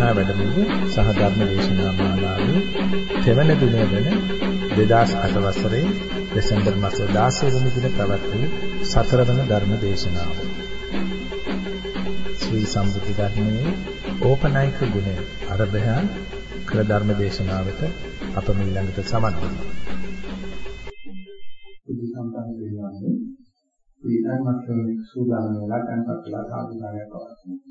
දේශනා වැඩමුළු සහ ධර්ම දේශනා මාලාවේ තෙවන දිනය වන 2008 වසරේ දෙසැම්බර් මාස 16 වෙනි දින පැවැත් වූ සතරවන ධර්ම දේශනාව. ශ්‍රී සම්බුද්ධ ධර්මයේ ඕපනයික ගුණය අරබයන් කළ ධර්ම දේශනාවට අප මිළඟට සමත් වෙනවා. බුදු සම්පන්න වෙනවානේ ඊටමත් සූදානම් වෙලා දැන්පත් වෙලා සාධුකාරයක් පවත්වනවා.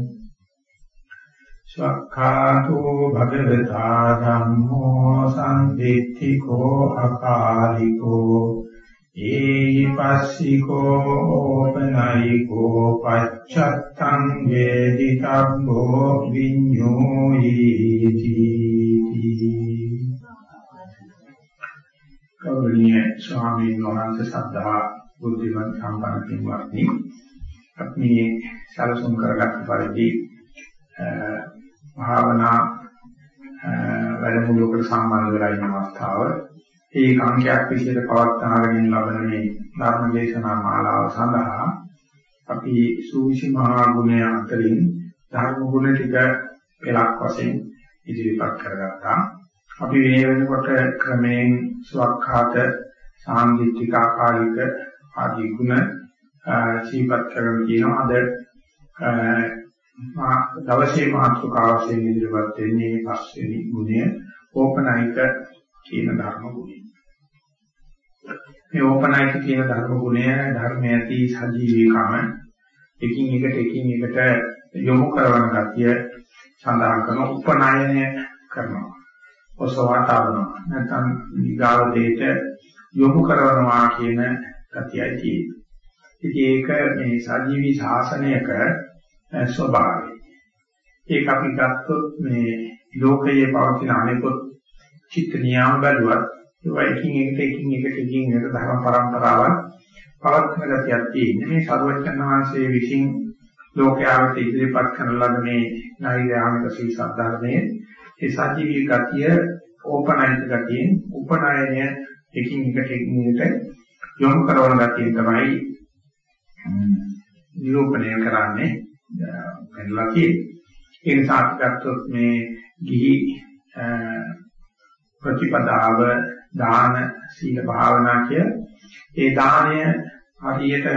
සක්ඛාතෝ භගවතා ධම්මෝ සම්දිත්තිකෝ අකාලිකෝ ඒහි පස්සිකෝ ඕපනයිකෝ පච්චත්තං වේදිතබ්බෝ විඤ්ඤෝයිති කෞරණීය ස්වාමීන් වහන්සේ සද්ධා බුද්ධිමත් සම්පන්න පින්වත්නි අපි සැලසුම් කරගත් පරිදි භාවනා වැඩමුළුවකට සම්බන්ධ වෙලා ඉන්න අවස්ථාව ඒ කාංකයක් විදිහට පවත්වාගෙන ලබන මේ ධර්ම දේශනා මාලාව සඳහා අපි සූවිසි මහා ගුණය අතරින් ධර්ම ගුණ ටික පෙළක් වශයෙන් ඉදිරිපත් කරගත්තා. අපි මේ වෙනකොට ක්‍රමයෙන් ස්වකහාත සාන්දිටික ආකාරික ආදී ගුණ සීපත් කරගෙන කියනවා. අද දවසේ මාතෘකාවසෙන් ඉදිරිපත් වෙන්නේ පස්වෙනි ගුණය ඕපනයික කියන ධර්ම ගුණය. මේ ඕපනයික කියන ධර්ම ගුණය ධර්මයේ ඇති සජීවීකම එකින් එකට එකින් එකට යොමු කරන ගතිය සඳහන් කරන උපනායනය කරනවා. ඔසවතාවනවා. නැත්නම් ඊගාව දෙයට යොමු කරනවා කියන ගතියයි තියෙන්නේ. ඉතින් ඒක මේ සජීවී ශාසනයක ස්වභාවය. ඒක අපි ගත්තොත් මේ ලෝකයේ පවතින අනෙකුත් චිත්ත නියම බැලුවත් ඒවා එකින් එකට එකින් එකට එකින් එකට ධර්ම පරම්පරාවක් පවත්වන ගතියක් තියෙන්නේ. මේ සරුවචන වහන්සේ විසින් ලෝකයාට ඉදිරිපත් කරන ලද මේ නෛර්යාමික සී සද්ධර්මයේ ඒ සජීවී ගතිය ඕපනයික ගතියෙන් උපනායනය එකින් එකට එකින් එකට යොමු කරන ගතිය තමයි නිරූපණය කරන්නේ පෙන්නලා තියෙන්නේ. ඒ නිසා අපි ගත්තොත් මේ ගිහි ප්‍රතිපදාව දාන සීල භාවනා කිය ඒ දාණය හරියට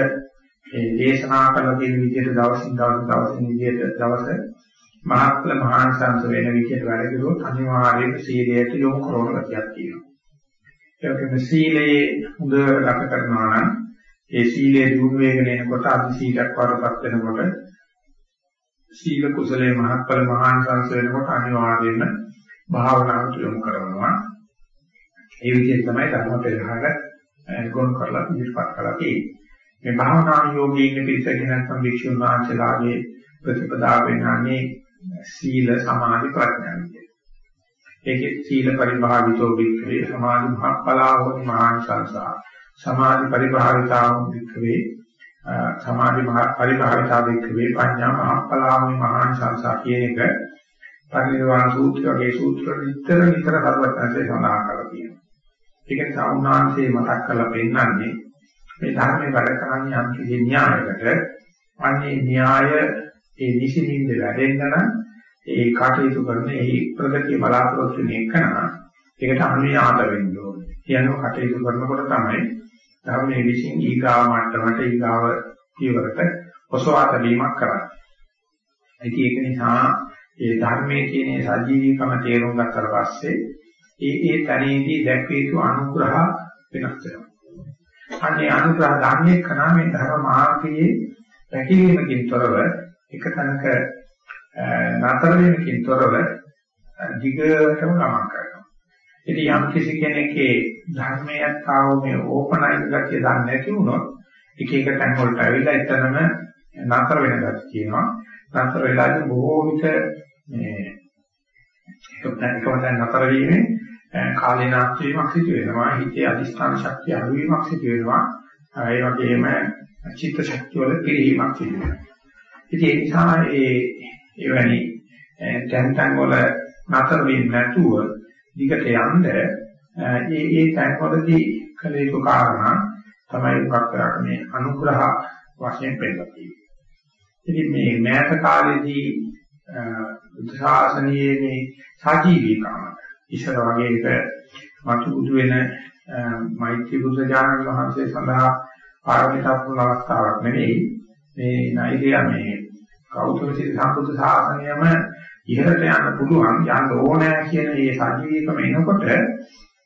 ඒ දේශනා කරන දින විදිහට දවසින් දවස දවසින් විදිහට දවස මහත්ල මහාංශංශ වෙන විදිහට වැඩ කරුවොත් අනිවාර්යයෙන් සීලයට යොමු කරන ගතියක් තියෙනවා. ඒකෙම සීලයේ හොඳ රැක කරනවා නම් ඒ සීලයේ දුරු වේගන එනකොට අදි සීලයක් වරපත් වෙනකොට සීල කුසලයේ මහත්ඵල මහාන් සංස වෙනකොට අනිවාර්යයෙන්ම භාවනාවට යොමු කරනවා. ඒ විදිහට තමයි ධර්ම පෙරහර ගොනු කරලා ඉදිරිපත් කරලා තියෙන්නේ. මේ භාවනා යෝගීන් පිළිසගෙන නැත්නම් වික්ෂුන් වහන්සේලාගේ ප්‍රතිපදාව වෙනන්නේ සීල සමාධි ප්‍රඥා විදිහට. ඒකේ සීල පරිභාවිතෝ වික්‍රේ සමාධි මහත්ඵලාව මහාන් සංසා සමාධි පරිභාවිතාව වික්‍රේ සමාධි පරිභාවිතාවෙක් වේ පඤ්ඤා මහප්පලාමි මහාන් සංසා කියන එක පරිනිර්වාණ සූත්‍ර වගේ සූත්‍ර විතර විතර සර්වඥාන්සේ සඳහන් කරලා තියෙනවා. ඒක නිසා උන්වහන්සේ මතක් කරලා පෙන්නන්නේ මේ ධර්මයේ වැඩ කරන්නේ යම් කිසි න්‍යායකට අන්නේ න්‍යාය ඒ නිසින්ින්ද වැඩෙන්න නම් ඒ කටයුතු කරන ඒ ප්‍රගතිය බලාපොරොත්තු වෙන එකන ඒකට අනුයාත වෙන්න ඕනේ. කියනවා කටයුතු කරනකොට තමයි ධර්මයේ විසින් ඊගාව මට්ටමට ඊගාව පියවරට ඔසවා තැබීමක් කරන්නේ. ඉතින් ඒක නිසා ඒ ධර්මයේ කියන සජීවීකම තේරුම් ගත්තට පස්සේ ඒ ඒ තැනේදී දැක්විය යුතු අනුග්‍රහ වෙනස් වෙනවා. අනේ අනුග්‍රහ ධර්මයේ කනා මේ ධර්ම මාර්ගයේ පැකිලීමකින් තොරව එක තැනක නතර වීමකින් තොරව දිගටම ගමන් කරනවා. ඉතින් යම් කිසි කෙනෙක්ගේ ධර්මයක් ආව මේ ඕපනයික ගතිය දන්නේ නැති වුණොත් එක එක තැන් වලට ඇවිල්ලා එතනම නතර වෙන ගතිය තියෙනවා. නතර වෙලාදී බොහෝ විට මේ එකම තැන් නතර වීමෙන් කාලේනාස්ති වීමක් සිදු වෙනවා. හිතේ අධිෂ්ඨාන ශක්තිය අඩු වීමක් සිදු වෙනවා. ඒ වගේම චිත්ත ශක්තිය වල පිරීමක් සිදු වෙනවා. ඉතින් ඒ නිසා ඒ එවැනි තැන් තැන් වල නතර වෙන්නේ නැතුව දිගට යන්න ඒ ඒ තැන් වලදී කළ යුතු කාරණා තමයි උපක් කරන්නේ අනුග්‍රහ වශයෙන් පෙන්නන්නේ. ඉතින් මේ මෑත කාලේදී බුද්ධ ශාසනයේ මේ සජීවීකම ඉස්සර වගේ එක මතු බුදු වෙන මෛත්‍රී බුද්ධ ඥාන වහන්සේ සඳහා පාරමිතා පුරන අවස්ථාවක් නෙවෙයි මේ නයිරියා මේ ගෞතම සිරි සම්බුද්ධ ශාසනයම ඉහළට යන්න පුළුවන් යන්න ඕනෑ කියන මේ සජීවීකම එනකොට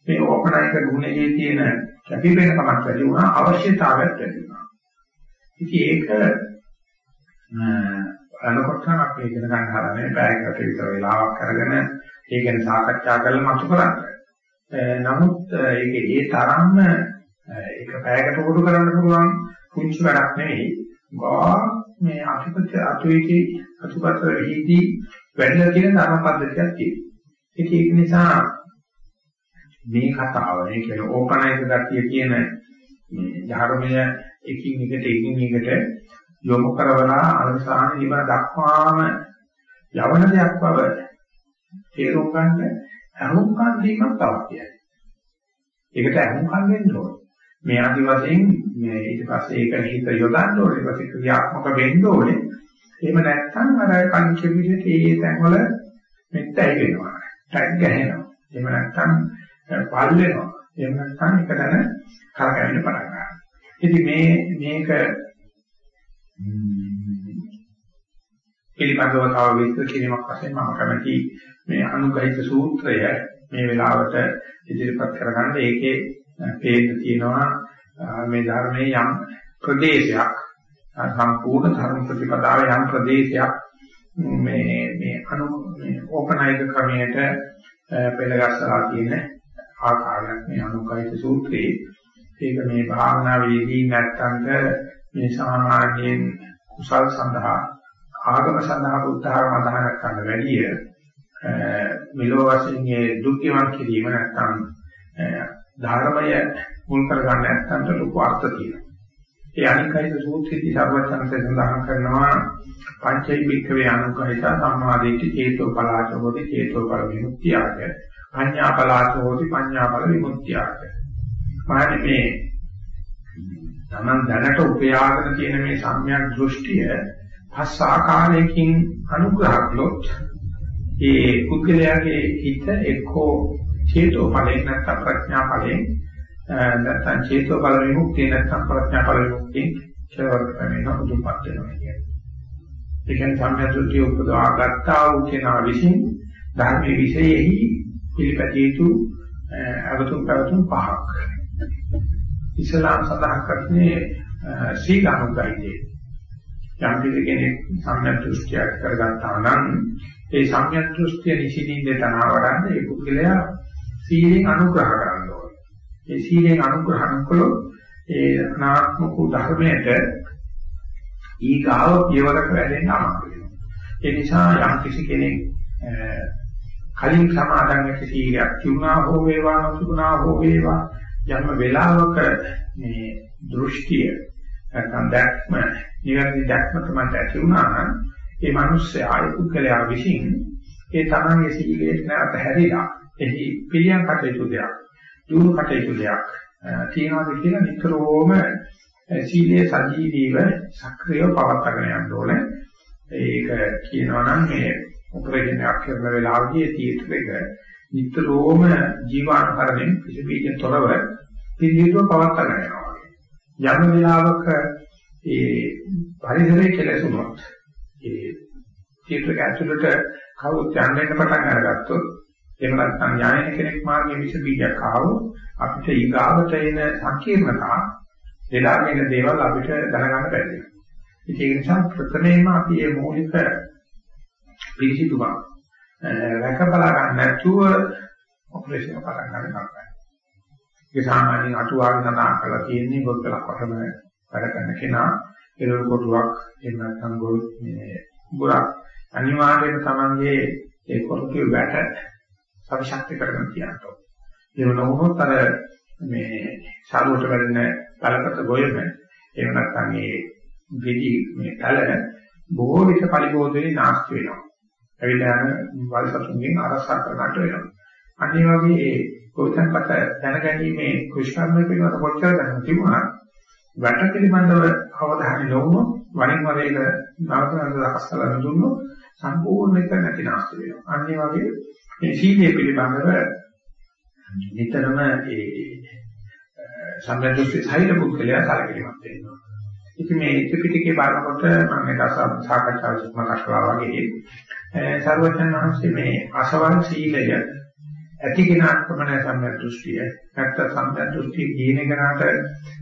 මේ ඕපනයික ගුණයේ තියෙන කැපිපෙනකමක් වැඩි වුණා අවශ්‍යතාවයක් වැඩි වුණා. ඉතින් ඒක අනකොට අපි ඉගෙන ගන්න හදන්නේ පැයකට විතර වෙලාවක් අරගෙන ඒ ගැන සාකච්ඡා කරලා මතු කරන්නේ. නමුත් ඒක ඒ තරම්ම ඒක පැයකට උඩු කරන්න පුළුවන් පුංචි වැඩක් නෙවෙයි. ගා මේ අතිපත අතුයිටි අතුපත වෙහිදී වැඩිලා තියෙන ධර්ම පද්ධතියක් තියෙනවා. ඒක නිසා මේ කතාව මේ කියන ඕපනයික ගතිය කියන මේ ධර්මය එකින් එකට එකින් එකට යොමු කරවලා අවසාන නිවන දක්වාම යවන දෙයක් බව තේරුම් ගන්න අහුම්කන් දීමක් අවශ්‍යයි. ඒකට අහුම්කන් දෙන්න ඕනේ. මේ ආදි වශයෙන් මේ ඊට පස්සේ ඒක හිත යොදන්න ඕනේ. ඊට පස්සේ ක්‍රියාත්මක වෙන්න ඕනේ. එහෙම නැත්නම් අර කංච විදිහට ඒ තැන්වල මෙත්තයි වෙනවා. ටැග් ගහනවා. එහෙම නැත්නම් පල් වෙනවා. එහෙම නැත්නම් එකදැන කරකැවෙන්න පටන් ගන්නවා. ඉතින් මේ මේක පිළිබඳව තව විස්තර කිරීමක් වශයෙන් මම කැමති මේ අනුගහිත සූත්‍රය මේ වෙලාවට ඉදිරිපත් කරගන්න ඒකේ පේන්න තියෙනවා මේ ධර්මයේ යම් ප්‍රදේශයක් සම්පූර්ණ ධර්ම ප්‍රතිපදාවේ යම් ප්‍රදේශයක් මේ මේ අනු මේ ඕපනයික ක්‍රමයට පෙළගස්සලා තියෙන ආකාරයක් මේ අනුගහිත සූත්‍රයේ ඒක මේ භාවනාවේදී නැත්තන්ට මේ සාමාන්‍යයෙන් කුසල් සඳහා ආගම සඳහා බුද්ධ ආගම අදහනක් ගන්න වැඩිය මෙලෝ වශයෙන් ඒ දුක්ඛවන් කිරීම නැත්තම් ධර්මය මුල් කරගන්න නැත්තම් ලොකු අර්ථ තියෙනවා. ඒ අනිකයිද සූත්‍රයේදී සර්වඥන්සේ සඳහන් කරනවා පංචෛ භික්ඛවේ අනුකහිත සම්මාදිට්ඨි චේතෝ පලාචෝති චේතෝ පල විමුක්තියද පඤ්ඤා පලාචෝති පඤ්ඤා පල විමුක්තියද. මානේ මේ තමන් දැනට උපයාගෙන තියෙන මේ සම්‍යක් දෘෂ්ටිය පස් ආකාරයකින් අනුග්‍රහ කළොත් ඒ පුද්ගලයාගේ හිත එක්කෝ චේතෝ ඵලයෙන් නැත්නම් ප්‍රඥා ඵලයෙන් Eh, නැත්නම් චේතෝ ඵල විමුක්තිය නැත්නම් ප්‍රඥා ඵල විමුක්තිය කෙලවර ක්‍රමයෙන් උදුපත් වෙනවා කියන්නේ. ඒ කියන්නේ සම්‍යක් දෘෂ්ටිය උපදවා ගත්තා වූ කෙනා විසින් ධර්මයේ විශේෂෙහි පිළිපැදිය යුතු eh, අවතුම් පැවතුම් පහක්. ඉස්ලාම් සඳහන් කරන්නේ eh, සීලානුගායිතේ. යම් කෙනෙක් සම්‍යක් දෘෂ්ටියක් කරගත්තා නම් ඒ සම්‍යක් දෘෂ්ටිය නිසින්ින්ද තනවඩන්න ඒ පුද්ගලයා සීලෙන් අනුග්‍රහ කරන්න ඕනේ. ඒ සීලෙන් අනුග්‍රහ කළොත් ඒ අනාත්මක ධර්මයට ඊගාව පියවරක වැඩෙන්න අමාරු වෙනවා. ඒ නිසා යම් කිසි කෙනෙක් කලින් සමාදන් වෙච්ච සීලයක් තිබුණා හෝ වේවා නොතිබුණා හෝ වේවා යම් වෙලාවක මේ දෘෂ්ටිය නැත්නම් දැක්ම නිවැරදි දැක්ම තමයි ඇති වුණා නම් ඒ මිනිස්සේ ආය පුද්ගලයා විසින් ඒ තමන්ගේ සීලයට නැවත හැරිලා එහි පිළියම් කටයුතු දෙයක් දුරු කටයුතු දෙයක් තියනවාද කියලා නිතරම සීලයේ සජීවීව සක්‍රියව පවත්වාගෙන යන්න ඕනේ ඒක කියනවා නම් මේ උපරේජනයක් කරන වෙලාවදී ඒ තීත්‍ර එක නිතරම ජීවාණුකරණයෙන් කිසිබීජෙන් තොරව පිළිහිදුව පවත්වාගෙන යනවා. යම් වෙලාවක ඒ පරිසරයේ කෙලෙසුනොත් ඒ චේතක ඇතුළට කවුරුත් යන්න පටන් අරගත්තොත් එහෙම නැත්නම් ඥායන කෙනෙක් මාර්ගයේ විස බීජයක් ආවොත් අපිට ඊගාවට එන සංකීර්ණතා දෙලාගෙන දේවල් අපිට දැනගන්න බැරි වෙනවා. ඒ නිසා ප්‍රථමයෙන්ම අපි මේ මූලික පිළිසිතුමක් රැකබලා ගන්න නැතුව ඔපරේෂන් පටන් ගන්න කරන්නේ. ඒක සාමාන්‍යයෙන් අටුවාගෙන සඳහන් කරලා තියෙන්නේ ගොඩක් වටම වැඩ කරන කෙනා එළවලු කොටුවක් එහෙම නැත්නම් ගොල් මේ බුරක් අනිවාර්යයෙන්ම Tamange ඒ කොටුවේ වැට සවිශක්ති කරගෙන තියනවා. ඒ වුණොත් අර මේ ශාලුවට වැඩෙන පළකට ගොයම එහෙම නැත්නම් මේ ගෙඩි මේ පැල බොහෝ විට පරිබෝධනේ නාස්ති වෙනවා. ඇවිල්ලා යන වල්සතුන්ගෙන් ආරක්ෂා කරගන්නට වෙනවා. අනිත් වගේ කොයිතන්පත දැනගැනීමේ කුෂ්කර්ම පිළිබඳ කොච්චර දැනුම් තිබුණා වැට පිළිබඳව අවධානය යොමුනොත් වරින් වර ඒක නවතන දහස් කරලා දුන්නොත් සම්පූර්ණ එක නැති නාස්ති වෙනවා. අනිත් වගේ මේ සීලය පිළිබඳව නිතරම ඒ සම්බන්ධ සහිත පුද්ගලයා සැලකිලිමත් වෙනවා. ඉතින් මේ ත්‍රිපිටකේ බලනකොට මම මේක සාකච්ඡාවක් මතක් කළා වගේ සර්වඥාන් වහන්සේ මේ අසවල් සීලය ඇති කෙනාට පමණ සම්‍යක් දෘෂ්ටිය නැත්නම් සම්‍යක් දෘෂ්ටිය කියන කෙනාට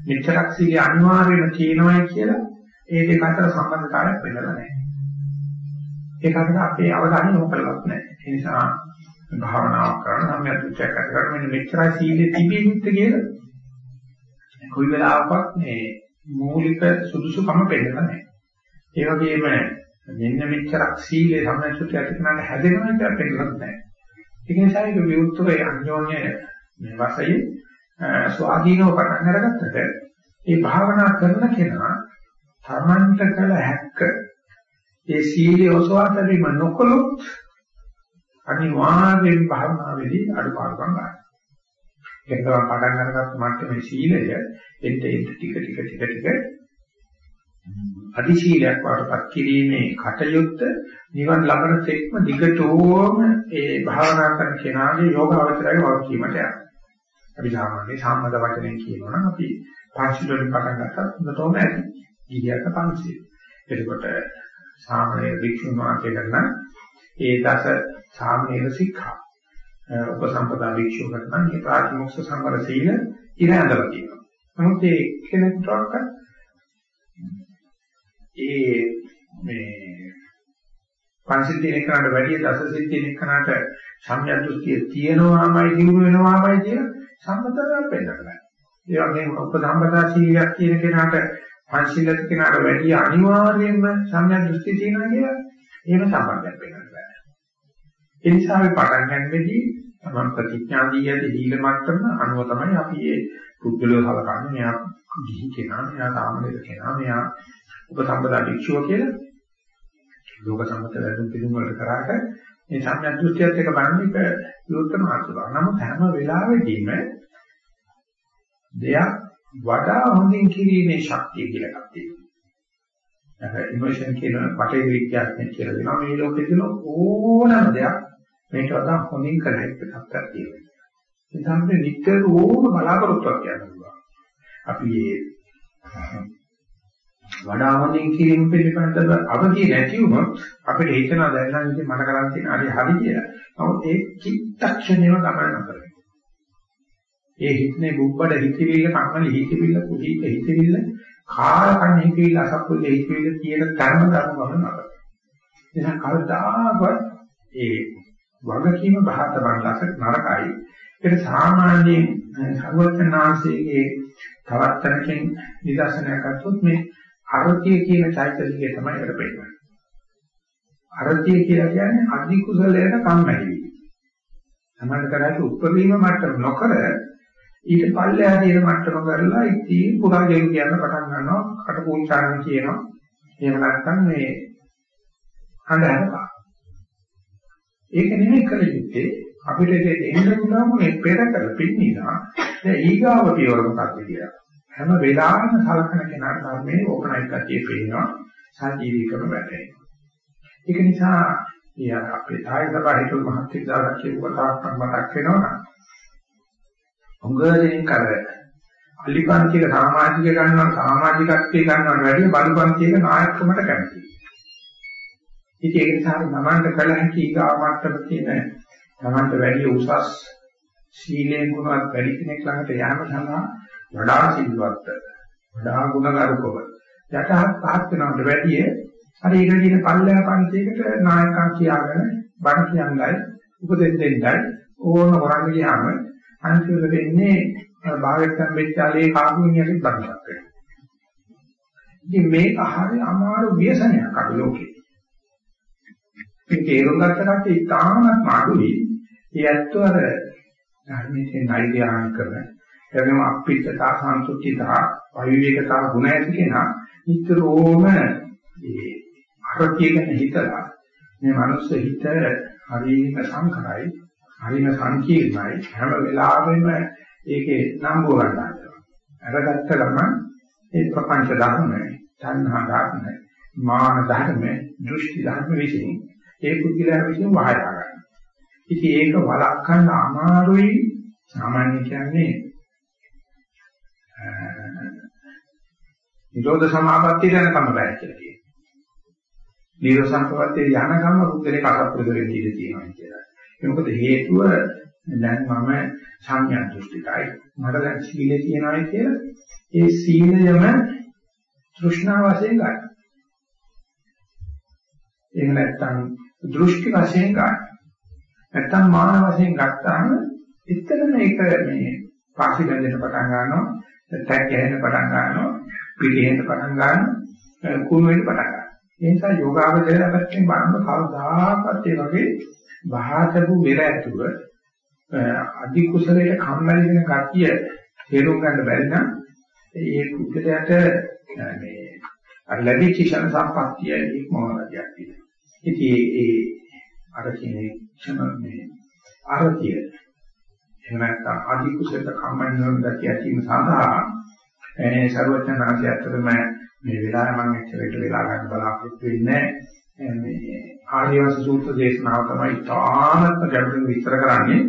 මෙච්චරක් සීලය අනිවාර්යම තියෙනවායි කියලා ඒ දෙක අතර සම්බන්ධතාවයක් වෙන්නලා නැහැ. ඒකට අපේ අවධානය යොමු කරලත් නැහැ. ඒ නිසා භාවනාවක් කරන සම්‍යක් දෘෂ්ටියක් ඇති කරගෙන මෙන්න මෙච්චරයි සීලෙ තිබෙන්නේ කියලා කොයි වෙලාවකත් මේ මූලික සුදුසුකම පෙන්නලා නැහැ. ඒ වගේම මෙන්න මෙච්චරක් සීලේ සම්මත ඇති කරන හැදෙනවා කියලා පෙන්නලා නැහැ. ඒක නිසා ඒක විරුද්ධව අන්‍යෝන්‍ය මේ වශයෙන් ස්වාධීනව පටන් අරගත්තට මේ භාවනා කරන කෙනා තමන්ට කළ හැක්ක ඒ සීලය ඔසවා ගැනීම නොකළොත් අනිවාර්යෙන් භාවනාවේදී අඩුපාඩුකම් ගන්නවා. ඒක තමයි පටන් අරගත්ත මට්ටමේ සීලය එන්න එන්න ටික ටික ටික ටික අධිශීලයක් වඩපත් කිරීමේ කටයුත්ත නිවන් ලබන තෙක්ම දිගටම ඒ භාවනා කරන කෙනාගේ යෝග අවතරයේ වගකීමට යනවා. අපි සාමාන්‍ය සාමද වචනෙන් කියනවා නම් අපි පංචිල වලින් පටන් ගත්තත් හොඳටම ඇති. ගිහියක පංචිල. එතකොට සාමාන්‍ය වික්ෂුන් වහන්සේ කරන ඒ දස සාමනීය ශික්ෂා උපසම්පදා භික්ෂුවකට නම් මේ ප්‍රාතිමොක්ෂ සම්වර සීල ඉර ඇඳලා තියෙනවා. නමුත් ඒ කෙනෙකුට ඒ මේ පංචිල් තියෙන එකට වැඩිය දසසිල් තියෙන එකට සම්‍යක් දෘෂ්ටිය තියෙනවාමයි දිනු වෙනවාමයි කියන සම්මතයක් පෙන්නනවා. ඒ වගේම උපසම්පදා සීලයක් කියන කෙනාට පංචිල් කෙනාට වැඩිය අනිවාර්යයෙන්ම සම්‍යක් දෘෂ්ටි තියෙනවා කියලා එහෙම සම්බන්ධයක් වෙනවා. ඒ නිසා අපි පටන් ගන්නෙදී තමන් ප්‍රතිඥා දී ඇති දීල මට්ටම අනුව තමයි අපි මේ පුද්ගලව හලකන්නේ. මෙයා ගිහි කෙනා, මෙයා සාමනීර කෙනා, මෙයා උපසම්පදා භික්ෂුව කියලා. ලෝක සම්මත වැඩුම් පිළිම වලට කරාට මේ සම්‍යක් දෘෂ්ටියත් එක බලන්නේ ඒක විරුද්ධ මාතෘකාවක්. නමුත් හැම වෙලාවෙදීම දෙයක් වඩා හොඳින් කිරීමේ ශක්තිය කියලා එකක් තියෙනවා. ඉමෝෂන් කියන වටේ විද්‍යාඥයෙක් කියලා දෙනවා මේ ලෝකේ තියෙන ඕනම දෙයක් මේක වඩා හොඳින් කළ හැකි තත්ත්වයක් තියෙනවා. ඒ තමයි නිතරම බලාපොරොත්තුවක් කියනවා. අපි මේ වඩා හොඳින් කිරීම පිළිබඳව අවධිය නැති වුණොත් අපිට හිතනවා දැන් නම් ඉතින් මට කරන් තියෙන හරි හරි කියලා. නමුත් ඒ චිත්තක්ෂණයම ගමන නතර ඒ හිතනේ බුබ්බඩ හිතවිල්ල කම්මලි හිතවිල්ල කුඩීක හිතවිල්ල කාල කන්න හිතවිල්ල අසප්පුල හිතවිල්ල කියන තරම ධර්ම ගමන නතර. එහෙනම් කවදාවත් ඒ වගකීම බහත බණ්ඩස නරකයි. ඒක සාමාන්‍යයෙන් සර්වඥාන්සේගේ තවත් තැනකින් නිදර්ශනයක් ගත්තොත් මේ අරතිය කියන චෛතසිකය තමයි ඒකට පෙන්නන්නේ. අරතිය කියලා කියන්නේ අධි කුසලයට කම්මැලි වීම. සමහර කරාට උපරිම මට්ටම නොකර ඊට පල්ලෙහා තියෙන මට්ටම කරලා ඉතින් පුරාජයන් කියන පටන් ගන්නවා කටපෝචාරණ කියනවා. එහෙම නැත්නම් මේ හඳහරපා. ඒක නෙමෙයි කළ යුත්තේ අපිට එන්න පුළුවන් මේ පෙර කර පින්නිනා දැන් ඊගාව පියවර මොකක්ද කියලා. හැම වෙලාවෙම සලකන කෙනාට ධර්මයේ ඕකනයික් කතිය පේනවා සජීවීකම වැටෙනවා. ඒක නිසා ඊය අපේ තායි සභා හිතුව මහත්ය දාලා කියපු කතාවක් මතක් වෙනවා. උංගදෙනින් කර අලිපන්තික සමාජික ගන්නවා සමාජිකත්වයේ ගන්නවට වැඩිය බලපන්තික නායකකමට කැමතියි. ඉතින් ඒක නිසා තමන්ට කළ හැකි ඊගාමත්තක තියෙන තමන්ට වැඩි උසස් සීලෙන් ගුණවත් වැඩි කෙනෙක් ළඟට යාම සඳහා වඩා සිල්වත් වඩා ගුණගරුකව යටහත් පහත් වෙනවට වැඩිය අර ඊට දින පල්ලෙහා පන්තියකට නායකා කියාගෙන බණ කියන්නයි උපදෙස් දෙන්නයි ඕන කරන්නේ ගියාම අන්තිමට වෙන්නේ භාගයෙන් වෙච්චාලේ කාර්මිනියට බණක් වෙනවා. ඉතින් මේක හරිය අමාරු ව්‍යසනයක් අද ලෝකේ. මේ තේරුම් ගත්ත කට්ටිය ඉතාමත් මාළුයි. ඒ ඇත්තෝ අර ධර්මයේ නෛර්යානික කරන එවැනිම අපිටතා සන්තුෂ්ඨිතා අවිවේකතා ගුණ ඇති කෙනා නිතරම ඒ අරතියගෙන හිතලා මේ මනුස්ස හිත හරිම සංකරයි හරිම සංකීර්ණයි හැම වෙලාවෙම ඒකේ නම්බුව ගන්නවා අරගත්ත ගමන් ඒ ප්‍රපංච ධර්ම තණ්හා ධර්ම මාන ධර්ම දෘෂ්ටි ධර්ම විසින් ඒ පුද්ගලයා විසින් වහලා ගන්නවා ඉතින් ඒක වළක්වන්න අමාරුයි සාමාන්‍ය කියන්නේ නිරෝධ සමාපත්තිය යනකම් බෑ කියලා කියනවා. නිරෝධ සමාපත්තිය යනකම් පුද්ගලේ කසප්පුදුරේ ඉඳී තියෙනවා කියලා. ඒක මොකද හේතුව දැන් මම සංඥා දෘෂ්ටිකයි. මට දැන් සීලය තියෙනවායි කියලා ඒ සීලයම තෘෂ්ණා වශයෙන් ගන්න. එහෙම නැත්නම් දෘෂ්ටි වශයෙන් ගන්න. නැත්නම් මාන වශයෙන් ගත්තාම එතන මේක මේ පාසි බැඳෙන පටන් ගන්නවා, තැක් ගැහෙන පටන් ගන්නවා, පිළිහෙන්න පටන් ගන්නවා, කුණු වෙන්න පටන් ගන්නවා. ඒ නිසා යෝගාවචරය පැත්තෙන් බලන්න කවදාකවත් ඒ වගේ බහාතපු වෙර ඇතුව අධි කුසලයට කම්මැලි වෙන ගතිය තේරුම් ගන්න බැරි නම් ඒ පුද්ගලයාට මේ අර ලැබිච්ච ක්ෂණ සම්පත්තිය ඉක්මවලා යනවා. ඉතින් ඒ අර කියන්නේ ක්ෂණ මේ අරතිය එහෙම නැත්නම් අධි කුසල කම්මැලි වෙන ගතිය ඇතිවීම සඳහා ඒ ਸਰවඥාන්සේ ඇත්තටම මේ වෙලාවේ මම එච්චරට වෙලා ගන්න බලාපොරොත්තු වෙන්නේ මේ ආර්යවංශ සූත්‍ර දේශනාව තමයි තාමත් ගැඹුරින් විස්තර කරන්නේ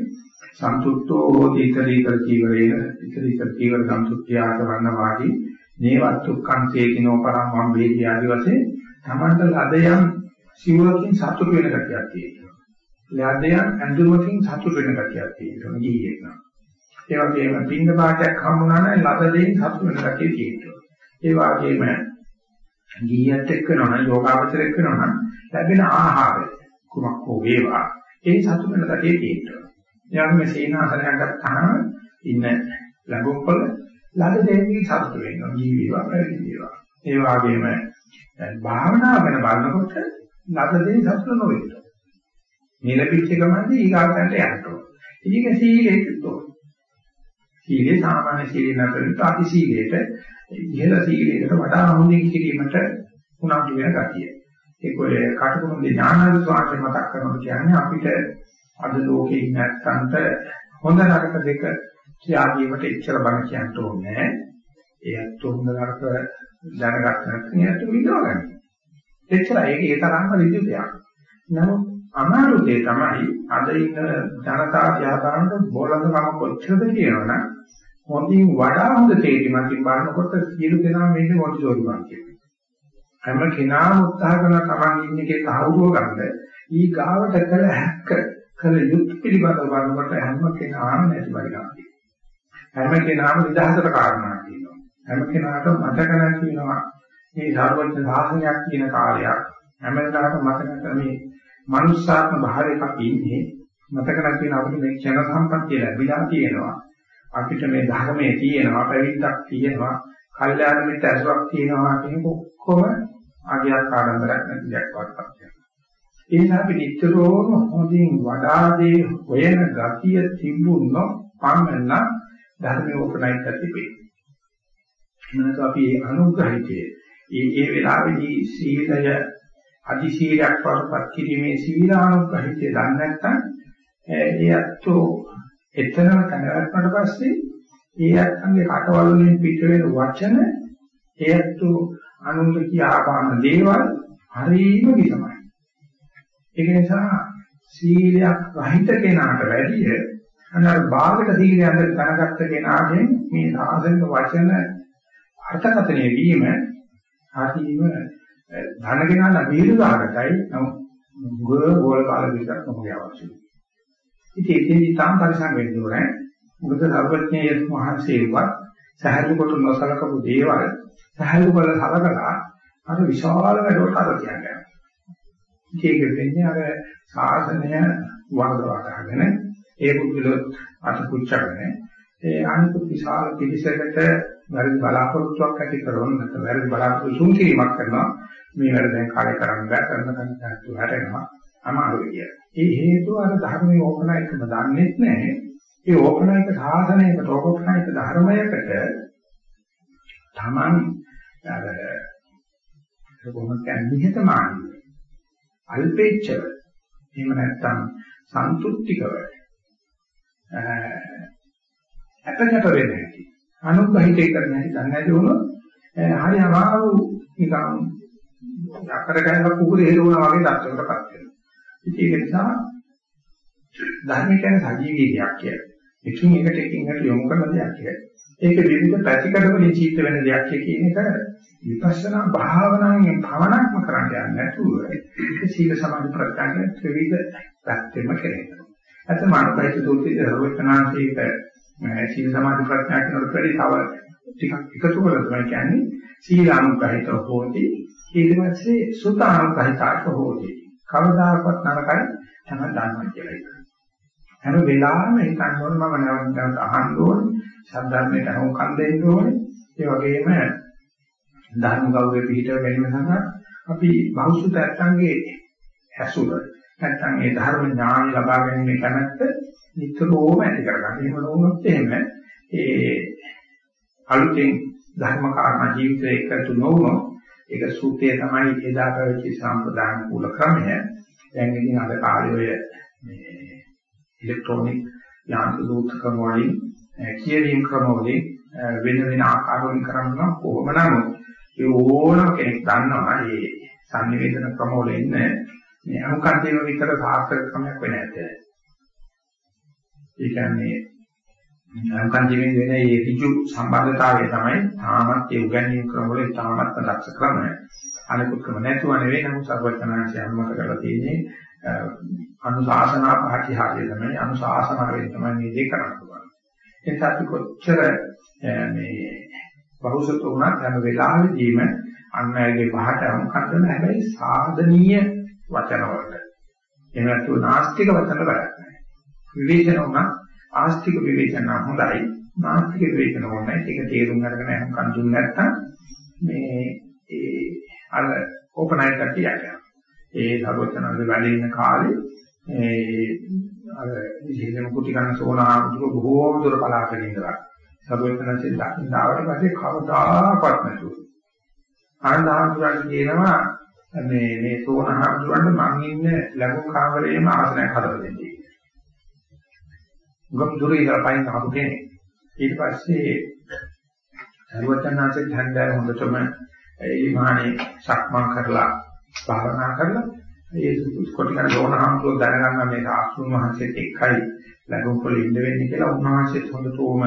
සන්තුෂ්ටෝ හෝති ඉතරීතර ජීවරේන ඉතරීතර ජීවර සන්තුෂ්ඨියාත වන්නවාදී නේවත්තුක්ඛං සේකිනෝ පරම් වම් වේදී ආදි වශයෙන් තමන්ට ලදයන් සිවුරකින් සතුට වෙන ගතියක් තියෙනවා. ලදයන් ඇඳුමකින් සතුට වෙන ගතියක් තියෙනවා. ගිහියෙක් නම්. ඒ වගේම පින්න පාටයක් හම්බුනා නම් ලද දෙයින් සතුට වෙන ගතිය තියෙනවා. ඒ වගේම ගිහියත් එක්ක නෝන යෝගාවචර එක්ක නෝන ලැබෙන ආහාරය කුමක් හෝ වේවා ඒ සතුට වෙන ගතිය තියෙනවා. යාම සීනාසනයක් ගත්තාම ඉන්න ලඟුම්පල ළඟ දෙන්නේ සතුට වෙනවා ජීවීවා පැවිදි වේවා. ඒ වගේම භාවනාව ගැන බලනකොට ළඟ දෙන්නේ සතුට නොවෙන්න. මේ ලැබිච්ච ගමන්දී ඊගාටට යන්න ඕන. ඉතින් සීලෙත් ඕන. සීලේ සාමාන්‍ය සීලේ නතරින් අති සීලයට ඉහළ සීලයකට වඩා හොඳින් කිරීමට උනන්දු වෙන ගතිය. ඒක ඔය කටුකුරුන්ගේ ඥානাদি ස්වාමීන් මතක් කරනවා කියන්නේ අපිට අද ලෝකේ ඉන්න අත්තන්ට හොඳ නරක දෙක කියා දීමට ඉච්චර බණ කියන්න ඕනේ. ඒ අත්ත හොඳ නරක දැනගත් නැත්නම් ඒත් විඳවගන්න. එච්චරයි ඒක ඒ තරම්ම ඍජු දෙයක්. නමුත් අමාරු දෙය තමයි අද ඉන්න ජනතා ජාතන්ට බොළඳකම කොච්චරද කියනවනම් හොඳින් වඩා හොඳ තේරිමකින් බලනකොට සියලු දෙනා මේක මොන්ටිසෝරිමක් කියනවා. හැම කෙනාම උත්සාහ කරන තමන් ඉන්න එකේ තහවුරුව ගන්න ඊ ගාවට කළ හැක්ක කළ යුත් පිළිබඳව බලනකොට හැම කෙනාම නැති බලිනවා. හැම කෙනාම නිදහසට කාරණා කියනවා. හැම කෙනාටම මතක නැතිනවා මේ සර්වඥ සාසනයක් කියන කාලයක් හැමදාම මතක නැත මේ මනුස්සාත්ම භාවයක ඉන්නේ මතක නැති වෙන අපිට මේ ක්ෂණ සම්පත්තිය ලැබිලා තියෙනවා. අපිට මේ ධර්මයේ තියෙනවා පැවිද්දක් තියෙනවා කල්යාණ මිත්‍ර ඇසුරක් තියෙනවා කියන ඔක්කොම අගයක් ආඩම්බරයක් නැති දෙයක් වත්පත් වෙනවා. ඒ නිසා අපි නිතරම හොඳින් වඩා දේ හොයන ගතිය තිබුණොත් පමණ ධර්මයේ උපනයිත් තිබේ. එනස අපි අනුග්‍රහිතේ ඒ ඒ වෙලාවේදී සීලය අදි සීලයක් වඩපත් කිරීමේ සීලානුග්‍රහිතේ දන්නේ නැත්නම් ඒ අත්ෝ එතනම තනගත්තට පස්සේ ඒ අත්ංගේ කටවල වලින් පිට වෙන වචන ඒත් අනුන්ට කියාපාන දේවල් හරීම විසමයි. ඒක නිසා සීලයක් රහිත කෙනාට වැඩිය අනර බාහිර සීලයක් දැනගත්ත කෙනාගෙන් මේ සාසනික වචන අර්ථකථනය වීම හරීම ධනගෙනාලා වේලුදාකටයි නමුත් ගෝල ගෝල කාල විතරක් මොකද අවශ්‍යයි. ඉතින් ඒකෙදි තාම පරිසම් වෙන්න ඕනේ. මොකද සර්වඥයේ මහන්සියවත් සහැල්ලු කොට නොසලකපු දේවල් සහැල්ලු කරලා සලකලා අර විශාල වැඩවලට අර කියන්නේ. ඒක වෙන්නේ අර ශාසනය වර්ධවා ගන්න ඒ පුදුලොත් අත පුච්චගෙන ඒ අනිකුත් විශාල පිළිසකට වැරදි බලාපොරොත්තුවක් ඇති කරන නැත්නම් වැරදි බලාපොරොත්තු සුන් කිරීමක් කරනවා මේ වැඩ දැන් කාලේ කරන්න බෑ කරන කෙනෙක් හැටෙනවා අමාරුයි කියලා. ඒ හේතුව අර ධර්මයේ ඕපන එකම දන්නේ නැහැ. ඒ ඕපනයික සාධනයකට ඕපනයික ධර්මයකට Taman අර කොහොමද කියන්නේ නිහතමානී අල්පේච්ඡව එහෙම නැත්නම් සන්තුෂ්ටිකව අපකප වෙන්නේ නැති අනුග්‍රහිතේ කරන්න හැටි දන්නේ නැති වුණොත් හරි අමාරු නිකන් අකර ගන්න කුකුරේ හේරුණා වගේ තත්ත්වයකටපත් වෙනවා. ඉතින් ඒක නිසා ධර්ම කියන්නේ සජීවී දෙයක් කියලා. එකින් එකට එකින් එකට යොමු කරන දෙයක් කියලා. ඒක විවිධ පැතිකඩ වලින් ජීවිත වෙන දෙයක් කියන එක විපස්සනා භාවනාවෙන් භවනාත්ම කරන්න යන්නේ නැතුව ඒක සීල සමාධි ප්‍රත්‍යක්ෂ ත්‍රිවිධ පැත්තෙම කෙරෙනවා. අත මානසික සූත්‍රයේ රෝචනාංශයක සීල සමාධි ප්‍රත්‍යක්ෂ කරපරි තව ටිකක් එකතු කරලා තමයි කියන්නේ සීලානුගහිත හෝති ඊට පස්සේ සුතානුගහිතක හෝති. කවදාකවත් නරකයි තමයි දන්නවා කියලා ඉතින්. හැම වෙලාවෙම හිතන්න ඕනේ මම නැවත නැවත අහන්න ඕනේ සද්ධර්මයට අනුකම් දෙන්න ඕනේ ඒ වගේම ධර්ම ගෞරවය පිළිතර ගැනීම සඳහා අපි බෞද්ධ පැත්තන්ගේ ඇසුර නැත්නම් ඒ ධර්ම ඥාන ලබා ගැනීම කැමැත්ත නිතරම ඇති කරගන්න. එහෙම නොවුනොත් එහෙම ඒ අලුතෙන් ධර්ම කාරණා ජීවිතේ එකතු නොවුනොත් ඒක සූත්‍රය තමයි එදා පැවති සම්ප්‍රදාන කුල ක්‍රමය. දැන් ඉතින් අද කාලේ ඔය මේ ඉලෙක්ට්‍රොනික යාන්ත්‍ර දූත ක්‍රම වලින් කියවීම් ක්‍රම වලින් වෙන වෙන ආකාර වලින් කරනවා කොහොම නමුත් ඒ ඕනම කෙනෙක් දන්නවා මේ සංනිවේදන ක්‍රම වල ඉන්නේ මේ අනුකම්පාව විතර සාර්ථක ක්‍රමයක් වෙන්නේ නැහැ. ඒ කියන්නේ අනුකම්පාවෙන් වෙන මේ ඍජු සම්බන්ධතාවය තමයි තාමත් ඒ උගන්වීම් ක්‍රම වල තාමත් දක්ෂ ක්‍රමය. අනිකුත් ක්‍රම නැතුව නෙවෙයි නමුත් සර්වඥාන්සේ අනුමත කරලා තියෙන්නේ අනුශාසනා පහටිහාරය තමයි අනුශාසනාවෙන් තමයි මේ දේ කරන්න පුළුවන්. ඒ නිසා අපි කොච්චර මේ බහුසුත වුණත් හැම වෙලාවෙදීම අන් අයගේ පහට අනුකම්පන හැබැයි සාධනීය වචන වලට. එහෙම නැත්නම් නාස්තික වචන වැඩක් නැහැ. විවේචන උනා ආස්තික විවේචන හොඳයි. නාස්තික විවේචන හොඳයි. ඒක තේරුම් අරගෙන අනුකම් දුන්නේ නැත්නම් මේ ඒ අර ඕපනයිට් කට්ටිය යනවා. ඒ සර්වඥාන්සේ වැඩ ඉන්න කාලේ ඒ අර විශේෂම කුටි කන සෝනාදුර බොහෝම දුර පලාතක ඉඳලා සර්වඥාන්සේ දකින්න ආවට පස්සේ කවදාකවත් නැතුව ආනන්දහාමුදුරන් කියනවා මේ මේ සෝනහාමුදුරන්ට මං ඉන්න ලැබුම් කාමරේම ආසනයක් හදලා දෙන්නේ. ගම් දුර ඉඳලා පයින් ආපු කෙනෙක්. ඊට පස්සේ සර්වඥාන්සේ හන්දෑ හොඳටම ඒ මහණේ සක්මන් කරලා භාවනා කරලා ඒ කොටිකන දෝනහම්තුව දැනගන්න මේ සාස්තුන් වහන්සේත් එක්කයි ලැබුම් වල ඉන්න වෙන්නේ කියලා උන්වහන්සේත් හොඳටම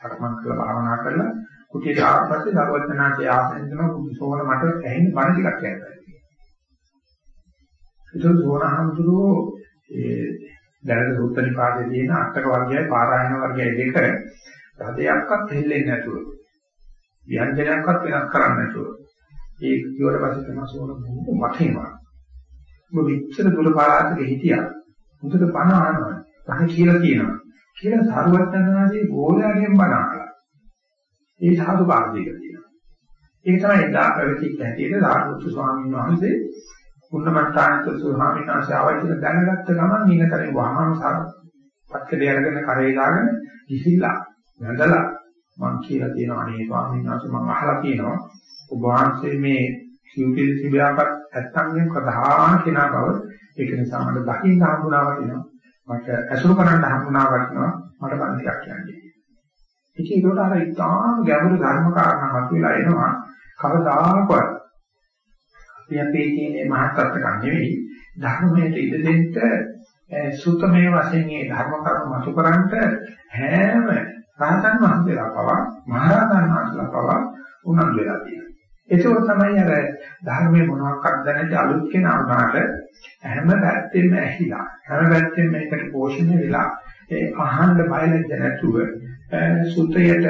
සක්මන් කරලා භාවනා කරලා කුටියට ආවට පස්සේ සර්වඥාන්සේ ආසනෙන් තමයි කුසෝන මට ඇහෙන බණ ටිකක් කියනවා. ඒක දෝනහම්තුව ඒ දැනට සූත්‍රනි පාඩේ තියෙන අටක වර්ගයයි පාරායන වර්ගයයි දෙක රදයක්වත් හෙල්ලෙන්නේ නැතුව ව්‍යංජනයක්වත් වෙනස් කරන්නේ නැතුව ඒ කියවට පස්සේ තමයි සෝන බොහොම වටිනවා. ඔබ විච්ඡර දුර පාරාතික හිටියා. මුදට පණ ආනවා. පණ කියලා කියනවා. කියලා සාරවත්තරනාදී ගෝලයෙන් බණ අහලා. ඒ සාදු පාරදීක තියෙනවා. ඒක තමයි එදා ප්‍රවෘත්ති හැටියට සාරුත්තු ස්වාමීන් වහන්සේ කුණමත්තාන්ත ස්වාමීන් වහන්සේ ආවයි කියලා දැනගත්ත ගමන් ඊනතරේ වහාම පත්කඩේ අරගෙන කරේ දාගෙන ගිහිල්ලා වැඳලා මං කියලා තියෙනවා අනේ ස්වාමීන් වහන්සේ මං අහලා තියෙනවා. ඔබ වහන්සේ මේ සිව්පිලි සිබයාපත් ඇත්තන්ගෙන් ප්‍රධාන කෙනා බව. ඒක නිසා මට දකින්න හම්බුණා වටිනවා මට ඇසුරු කරන්න හම්බුණා වටිනවා මට බන් ටිකක් කියන්නේ. ඉතින් ඒකට අර ඉතාම ගැඹුරු ධර්ම කාරණා මතුවලා එනවා. කවදාකවත් අපි අපේ තියෙන මහත්කම් නෙවෙයි ධර්මයට ඉඩ දෙන්න සුතමේ වශයෙන් මේ ධර්ම කරුණු මතු කරන්ට හැම රහතන් වහන්සේලා පවා මහරහතන් වහන්සේලා පවා උනන්දු වෙලා තියෙනවා. ඒක තමයි අර ධර්මයේ මොනවාක්වත් දැනට අලුත් කෙනා වුණාට හැම පැත්තෙම ඇහිලා හැම පැත්තෙම මේකට පෝෂණය වෙලා ඒ අහන්න බයලජ්ජ නැතුව සුතයට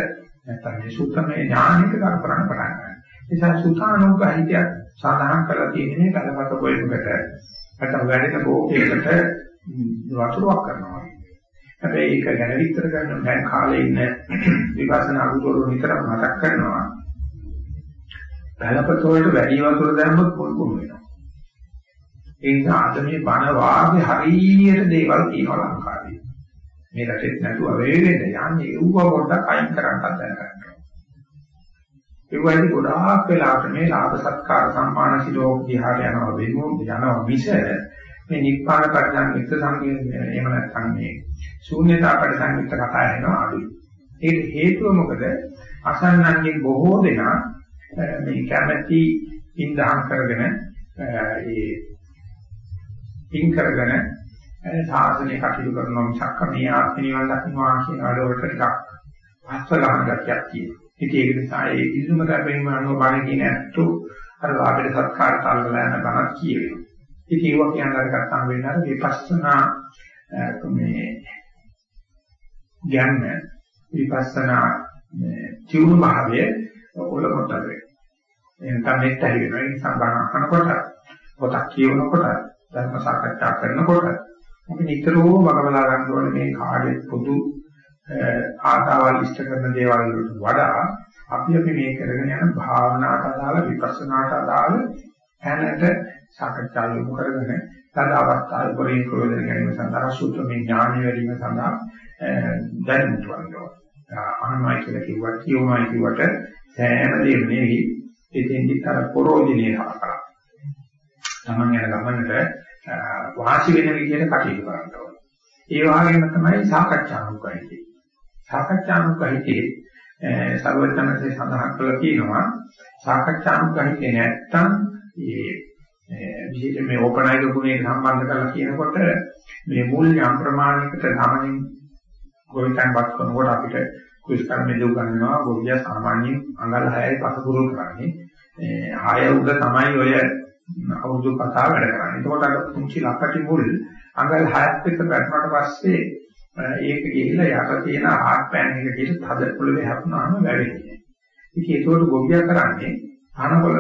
නැත්නම් මේ සුතමේ ඥානික කරපරණ පටන් ගන්නවා. ඒ නිසා සුතානුගහිතය සාධාරණ කරලා තියෙන මේ කලකට කොයිකට නැත්නම් වැඩෙන බෝකයකට වතුරක් කරනවා. හැබැයි ඒක ගැන විස්තර කරන දැන් කාලේ ඉන්න විපස්සනා අනුතෝර විතර මතක් කරනවා. පැලපත වලට වැඩි වතුර දැම්මොත් පොල් කුණු වෙනවා. ඒ නිසා අද මේ බණ වාගේ හරියට දේවල් තියෙනවා ලංකාවේ. මේ රටෙත් නැතුව වේගෙන්න යන්නේ ඒව පොඩ්ඩක් අයින් කරන්නත් දැනගන්න ඒ වගේ ගොඩාක් වෙලාවට මේ ලාභ සත්කාර සම්මාන සිලෝක දිහාට යනවා වෙනු යනවා මිස මේ නිප්පාන පරිඥානික සංකේතය එහෙම නැත්නම් මේ ශූන්‍යතා පරිඥානික කතා වෙනවා අඩුයි. ඒක හේතුව මොකද? අසන්නන්ගේ බොහෝ දෙනා මේ කැමැති ඉන්දහම් කරගෙන ඒ පින් කරගෙන සාසනය කටයුතු කරනවා මිසක් මේ ආත්ම නිවන් දකින්නවා කියන වලට ටිකක් පස්ස ගන්න ගැටියක් තියෙනවා. ඉතින් ඒක නිසා ඒ ඉල්ලුම කරපෙන්න අනුව බණ කියන ඇත්තු අර ලාභයට සත්කාර තල්ලා යන බණක් කියවෙනවා. ඉතින් ඒක කියන අර ගත්තාම වෙන්නේ අර විපස්සනා මේ ඥාන විපස්සනා චිවුණු භාවය ඔලොමතර වෙනවා. එහෙනම් තමයි ඇයි වෙනවා. ඒ නිසා බණ අහනකොට පොතක් කියවනකොට ධර්ම සාකච්ඡා කරනකොට අපි නිතරම බගබලා ගන්න ඕනේ මේ කාගේ පොදු ආතාවල් ඉෂ්ට කරන දේවල් වලට වඩා අපි අපි මේ කරගෙන යන භාවනාවට අදාළ විපස්සනාට අදාළ තැනට සාකච්ඡා යොමු කරගෙන තද අවස්ථාවේ පරිණ ප්‍රයෝජන ගැනීම සඳහා සූත්‍ර මේ ඥානය වැඩිම සඳහා දැනුම් තුනනවා. අහනවායි කියලා කිව්වට කියවනවායි කිව්වට සෑම දෙයක් නෙවෙයි එතෙන්දි තර පරෝධිනේ හරකලා. Taman යන ගමනට වාසි වෙන විදිහට කටයුතු කරන්න ඕනේ. ඒ වගේම තමයි සාකච්ඡානුකයි සාකච්ඡානුගහිතේ සර්වඥාන්සේ සඳහන් කළා කියනවා සාකච්ඡානුගහිතේ නැත්තම් ඒ විශේෂ මේ ඕපනයික ගුණේ සම්බන්ධ කරලා කියනකොට මේ මූල්‍ය ප්‍රමාණයකට ගමනින් ගොවිතැන්පත් කරනකොට අපිට කුස්කර්ම මෙලු ගන්නවා ගොවියා සාමාන්‍යයෙන් අඟල් 6යි පසුපුරු කරන්නේ ඒ 6 උඩ තමයි ඔය අවුරුදු කතා වැඩ කරන්නේ. එතකොට අර පුංචි ලක්කටි මුල් අඟල් 6ක් විතර වැටුණාට පස්සේ ඒක ගිහිල්ලා යට තියෙන හાર્ට් පෑන් එක කියලා තද පොළවේ හැපුණාම වැවෙන්නේ. ඉතින් ඒකෝට ගොවියා කරන්නේ කනකොල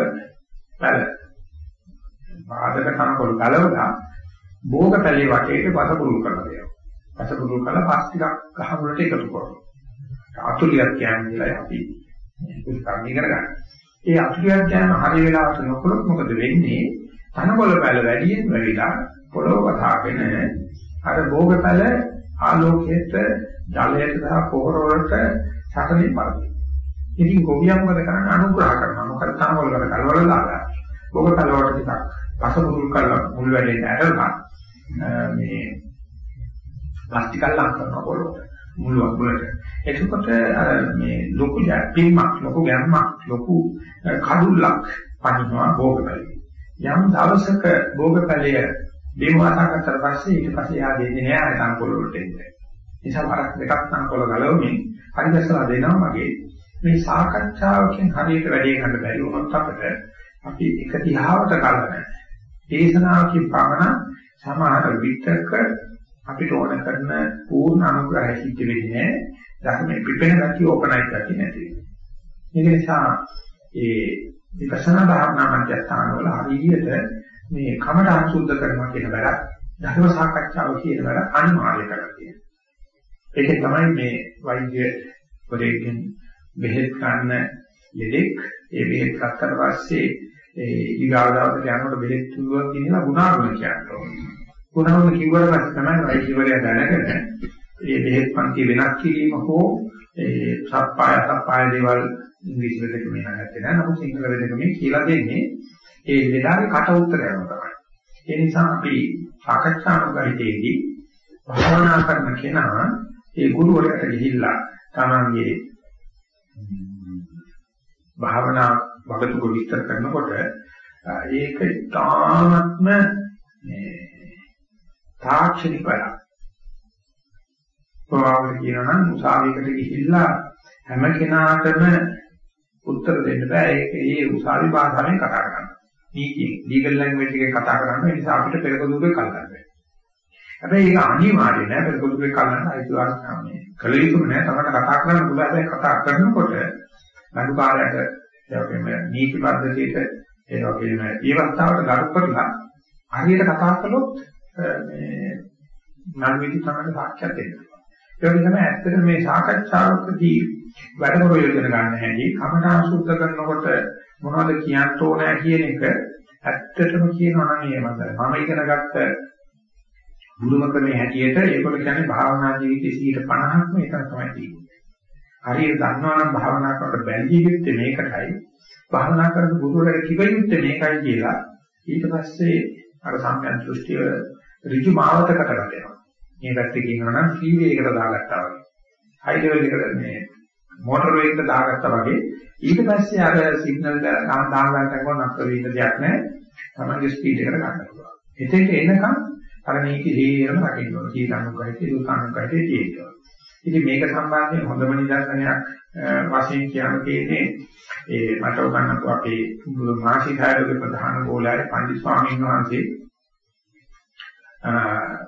පැල. බාධක කනකොල ගලවලා භෝග පැලේ වටේට පස පුරුල් කරලා දෙනවා. පස පුරුල් කරලා පස් ටිකක් ගහ වලට එකතු කරනවා. අතුලියක් කියන්නේ අපි ඒක කර්මී කරගන්න. ඒ අතුලියක් කියන හරි වෙලාවට නොකළොත් මොකද වෙන්නේ? කනකොල පැල වැඩියෙන් වැඩිලා පොළොව වතාගෙන අර භෝග පැල ආලෝකයට ජලයට සහ පොහොර වලට සැකලි බලයි. ඉතින් ගොවියන් මොකද කරන්නේ අනුග්‍රහ කරනවා. මොකද තනවල කර කලවල දාලා. බොග කලවට ටිකක් පසමුල් කරලා මුල් වැඩේ ඇරලා මේ ප්ලාස්ටික් අල්ලම් කරනවා පොළොවට. මුළු අකුලට. එතකොට මේ ලොකු යැපීමක්, ලොකු ගැම්මක්, ලොකු කඩුල්ලක් පනිනවා භෝගපලයේ. යම් දවසක භෝගපලයේ දේවාතා කරතර පස්සේ ඊට පස්සේ යා දෙන්නේ නෑ අර තනකොළ වලට එන්නේ. නිසා වරක් දෙකක් තනකොළ ගලවමින් හරි දැසලා දෙනවා වගේ මේ සාකච්ඡාවකින් හරියට වැඩේ ගන්න බැරි වුණොත් අපිට අපි එක දිහාවට කලන දේශනාවකින් පමණ සමහර විතක අපිට ඕන කරන පූර්ණ අනුග්‍රහය සිද්ධ වෙන්නේ ධර්මයේ පිපෙන ගැටි ඕපනයිට් ගැටි නැති වෙනවා. ඒක නිසා ඒ විපස්සනා භාවනා මධ්‍යස්ථාන වල හරියට මේ කමඨාන් සුද්ධ කරනවා කියන වැඩ ධර්ම සාකච්ඡාව කියන වැඩ අනිවාර්ය කරලා තියෙනවා. ඒකේ තමයි මේ වෛද්‍ය වරේකින් බෙහෙත් ගන්න ලෙඩෙක් ඒ බෙහෙත් ගත්තට පස්සේ ඒ ඊගාවදාවට යනකොට බෙහෙත් තුවා කියනවා ගුණාගුණ කියනවා. ගුණාගුණ කිව්වට පස්සේ තමයි වෛද්‍යවරයා දැනගෙන ඒ බෙහෙත් පන්ති වෙනස් කිරීම හෝ ඒ සප්පාය සප්පාය දේවල් ඉංග්‍රීසි වෙදකමේ නැත්තේ නෑ නමුත් සිංහල වෙදකමේ කියලා දෙන්නේ ඒ වෙලාවේ කට උත්තර යනවා තමයි. ඒ නිසා අපි සාකච්ඡානුගහිතේදී භාවනා කරන කෙනා ඒ ගුරුවරයාට ගිහිල්ලා තමන්ගේ භාවනා වගතුක විස්තර කරනකොට ඒක ඉතාමත්ම තාක්ෂණික වැඩක්. ප්‍රවාහවල කියනවා නම් උසාවියකට ගිහිල්ලා හැම කෙනාටම උත්තර දෙන්න බෑ ඒක ඒ උසාවි භාෂාවෙන් කතා කරන්න. නීතියෙන් ලීගල් ලැන්ග්වේජ් එකේ කතා කරන්නේ නිසා අපිට පෙරක දුරේ කල් ගන්න හැබැයි ඒක අනිවාර්ය නෑ පෙරක දුරේ කල් ගන්න. අයිතිවාසිකම් මේ කල යුතුම නෑ. තමයි කතා කරන්න පුළුවන් හැබැයි කතා කරනකොට නඩුකාරයට ඒ වගේම නීති පද්ධතියට ඒ වගේම ඊවස්තාවට ගරු කරලා හරියට කතා කළොත් මේ නඩුවේදී තමයි සාක්ෂියක් දෙන්නේ. ඒ වගේ තමයි ඇත්තට මේ සාකච්ඡාවකදී වැඩ ප්‍රයෝජන ගන්න හැටි කමඨා සුද්ධ කරනකොට මොනවද කියන්න ඕනෑ කියන එක ඇත්තටම කියනවා නම් එහෙම තමයි. මම ඉගෙනගත්ත බුදුම ක්‍රමයේ හැටියට ඒකට කියන්නේ භාවනා ජීවිතයේ 50ක්ම ඒක තමයි තියෙන්නේ. හරියට දන්නවනම් භාවනා කරලා බැලී යුත්තේ මේකටයි. භාවනා කරන ගුරුවරයා කිව යුත්තේ මේකයි කියලා ඊට පස්සේ අර සම්යන් දෘෂ්ටිය ඍජු මාවතකට වැටෙනවා. මේ පැත්තේ කියනවා නම් ෆ්‍රීවේ එකට දාගත්තා වගේ. හයි ලෙවල් එකට මේ මෝටර් වේගයකට දාගත්තා වගේ ඊට පස්සේ අර සිග්නල් දාන දාගන්න කරන අතර වෙන දෙයක් නැහැ. තමන්ගේ ස්පීඩ් එකට ගන්න පුළුවන්. එතෙන්ට එනකම් අර මේකේ හේරම රකින්න ඕන. සීලනුගහිතේ දුකානුගහිතේ තියෙනවා. ඉතින් මේක සම්බන්ධයෙන් හොඳම නිදර්ශනයක් වශයෙන් කියන්න තියෙන්නේ ඒ මට උගන්වපු අපේ මාසිකායෝගේ ප්‍රධාන ගෝලයි පන්දි ස්වාමීන් වහන්සේ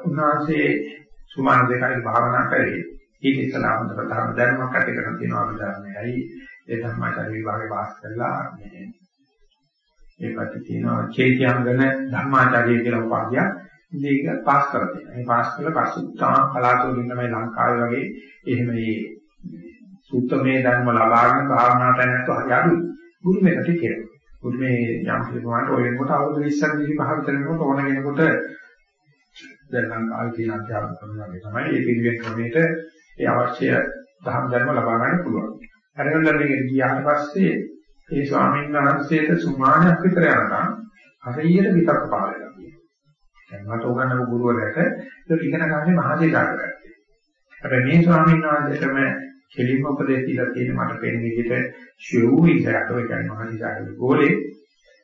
උන්වහන්සේ සුමාන දෙකයි භාවනා කරේ. ඒක ඉස්සලා හොඳ ප්‍රධාන ධර්මයක් ඇති කරගෙන තියෙනවා අභිධර්මයයි ඒ ධර්මාචාර්ය විභාගේ පාස් කරලා මේ ඒ පැත්තේ තියෙනවා චේතියංගන ධර්මාචාර්ය කියලා උපාධියක්. ඉතින් ඒක පාස් කරලා තියෙනවා. මේ පාස් කළ පස්සේ තාම කලාතුරකින් තමයි ලංකාවේ වගේ එහෙම මේ සූත්‍රමේ ධර්ම ලබාගෙන භාවනාවට නැත්නම් හරි අඩුයි. ගුරුමෙකට කියලා. ගුරුමේ යම් කිසිමකට ඔය වෙනකොට අවුරුදු 20ක් 25ක් විතරනකොට ඕන කෙනෙකුට දැන් ලංකාවේ තියෙන අධ්‍යාපන ක්‍රම වගේ තමයි මේ පිළිවෙත් ක්‍රමයට ඒ අවශ්‍ය දහම් ධර්ම ලබා ගන්න පුළුවන්. අරගෙන මේකට ගියාට පස්සේ ඒ ස්වාමීන් වහන්සේට සුමානක් විතර යනකම් හරියට විතක් පාවෙලා තියෙනවා. දැන් මට උගන්වපු ගුරුවරයාට ඒක ඉගෙන ගන්න මහදේ දාගත්තා. හැබැයි මේ ස්වාමීන් වහන්සේටම කෙලින්ම උපදේශ දීලා තියෙන මට පෙනෙන විදිහට ෂූ ඉස්සරහට ඒ කියන්නේ මහදේ ගෝලේ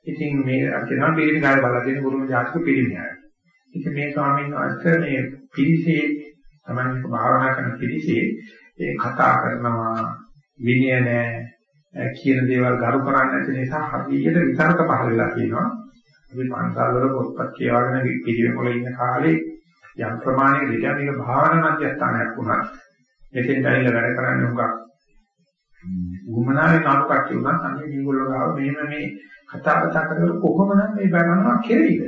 ඉතින් මේ අතන පිළිමි කාර්ය බලලා තියෙන ගුරුම ජාතක පිළිමියයි. ඉතින් මේ ස්වාමීන් වහන්සේ මේ පිළිසේ තමයි භාවනා කරන පිළිසේ ඒ කතා කරනවා විනය නැහැ කියන දේවල් ගරු කරන්නේ නැති නිසා හරියට විතරක පහල වෙලා තියෙනවා. අපි පන්සල් වල පොත්පත් කියවගෙන පිළිවෙල ඉන්න කාලේ යම් ප්‍රමාණයක විද්‍යාත්මක භාවනා මධ්‍යස්ථානයක් වුණා. මෙතෙන් ඇවිල්ලා වැඩ කරන්නේ උගක්. උමනාවේ කාපු කට්ටිය උනත් අන්නේ මේගොල්ලෝ ගාව මෙහෙම මේ කතා බතා කරලා කොහොමනම් මේ බණනවා කෙරෙයිද?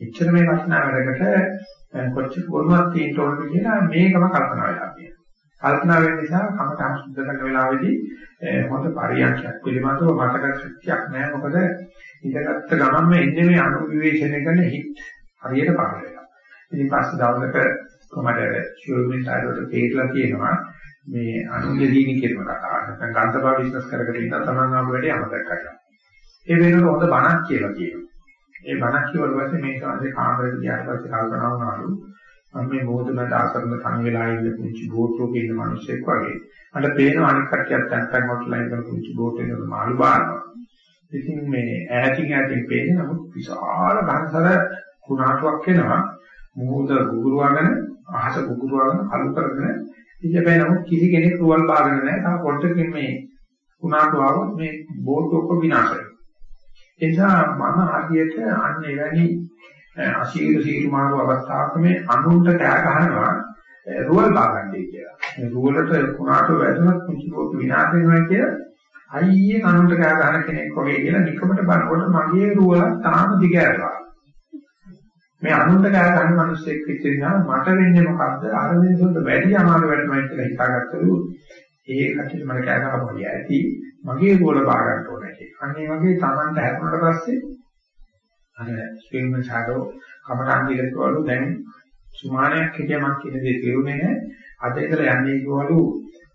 එච්චර මේ වටිනා වැඩකට කොච්චර ගොනුවක් තියෙන්න ඕනද කියලා මේකම කල්පනා වෙලා තියෙනවා. කල්පනා වෙන නිසා කමඨාන් සුද්ධ කරන වෙලාවේදී හොඳ පරියන්ඛයක් පිළිබඳව මතක ශක්තියක් නැහැ. මොකද ඉඳගත්ත ගමන්ම එන්නේ මේ අනුවිවේචනය කරන හිත් හරියට පාර වෙනවා. ඉතින් පස්සේ දවසක කොහමද ෂුවර්මින් සායකට තේරලා තියෙනවා මේ අනුන්ගදීනි කියන කතාව. නැත්නම් ගන්තබා බිස්නස් කරගෙන ඉන්න තමන් ආපු වැඩේ අමතක කරලා. ඒ වෙනකොට හොඳ බණක් කියලා කියනවා. ඒ බණක් කියවල පස්සේ මේ කාලේ කාමරේට ගියාට පස්සේ කල්පනා වුණාලු මම මේ මොහොතකට අසරණ තනි වෙලා ඉන්න පුංචි බෝට්ටුවක ඉන්න මිනිහෙක් වගේ. මට පේනවා අනිත් කට්ටියත් නැත්තම් හොට්ලයින් වල පුංචි බෝට් එකක මාළු බානවා. ඉතින් මේ ඈතින් ඈතින් පේන්නේ නමුත් විශාල බංසර කුණාටුවක් එනවා. මොහොත ගුගුරුවගෙන අහස ගුගුරුවගෙන කලු කරගෙන ඉතින් නමුත් කිසි කෙනෙක් රුවල් බාගෙන නැහැ. තා පොඩ්ඩකින් මේ කුණාටුව આવොත් මේ බෝට් ඔක්කොම විනාශ වෙනවා. ඒ නිසා මම හරියට අන්න එවැනි අශීල සීමාරු අවස්ථාවක මේ අනුන්ට කෑ ගහනවා රුවල් බාගන්නේ කියලා. මේ රුවලට කුණාට වැදුනත් කුංචි පොත් විනාශ වෙනවා කියලා අයියේ අනුන්ට කෑ ගහන කෙනෙක් වගේ කියලා නිකමට බලනකොට මගේ රුවල තාම දිගෑරලා. මේ අනුන්ට කෑ ගහන මිනිස්සෙක් ඉතිරිනා මට වෙන්නේ මොකද්ද? අර මිනිස්සුන්ට වැඩි අමාරු වැඩමයි කියලා හිතාගත්තලු. ඒ කටියට මම කෑ ගහපුවා ඇති මගේ රුවල බා ගන්න ඕනේ. අන්න ඒ වගේ Tamanට හැරුණාට පස්සේ අර ස්විමින් ෂැඩෝ කමරන් දිලකවලු දැන් සුමානයක් හිටියම කියන දේ තේරුනේ නැහැ. අද ඉතල යන්නේ කිව්වලු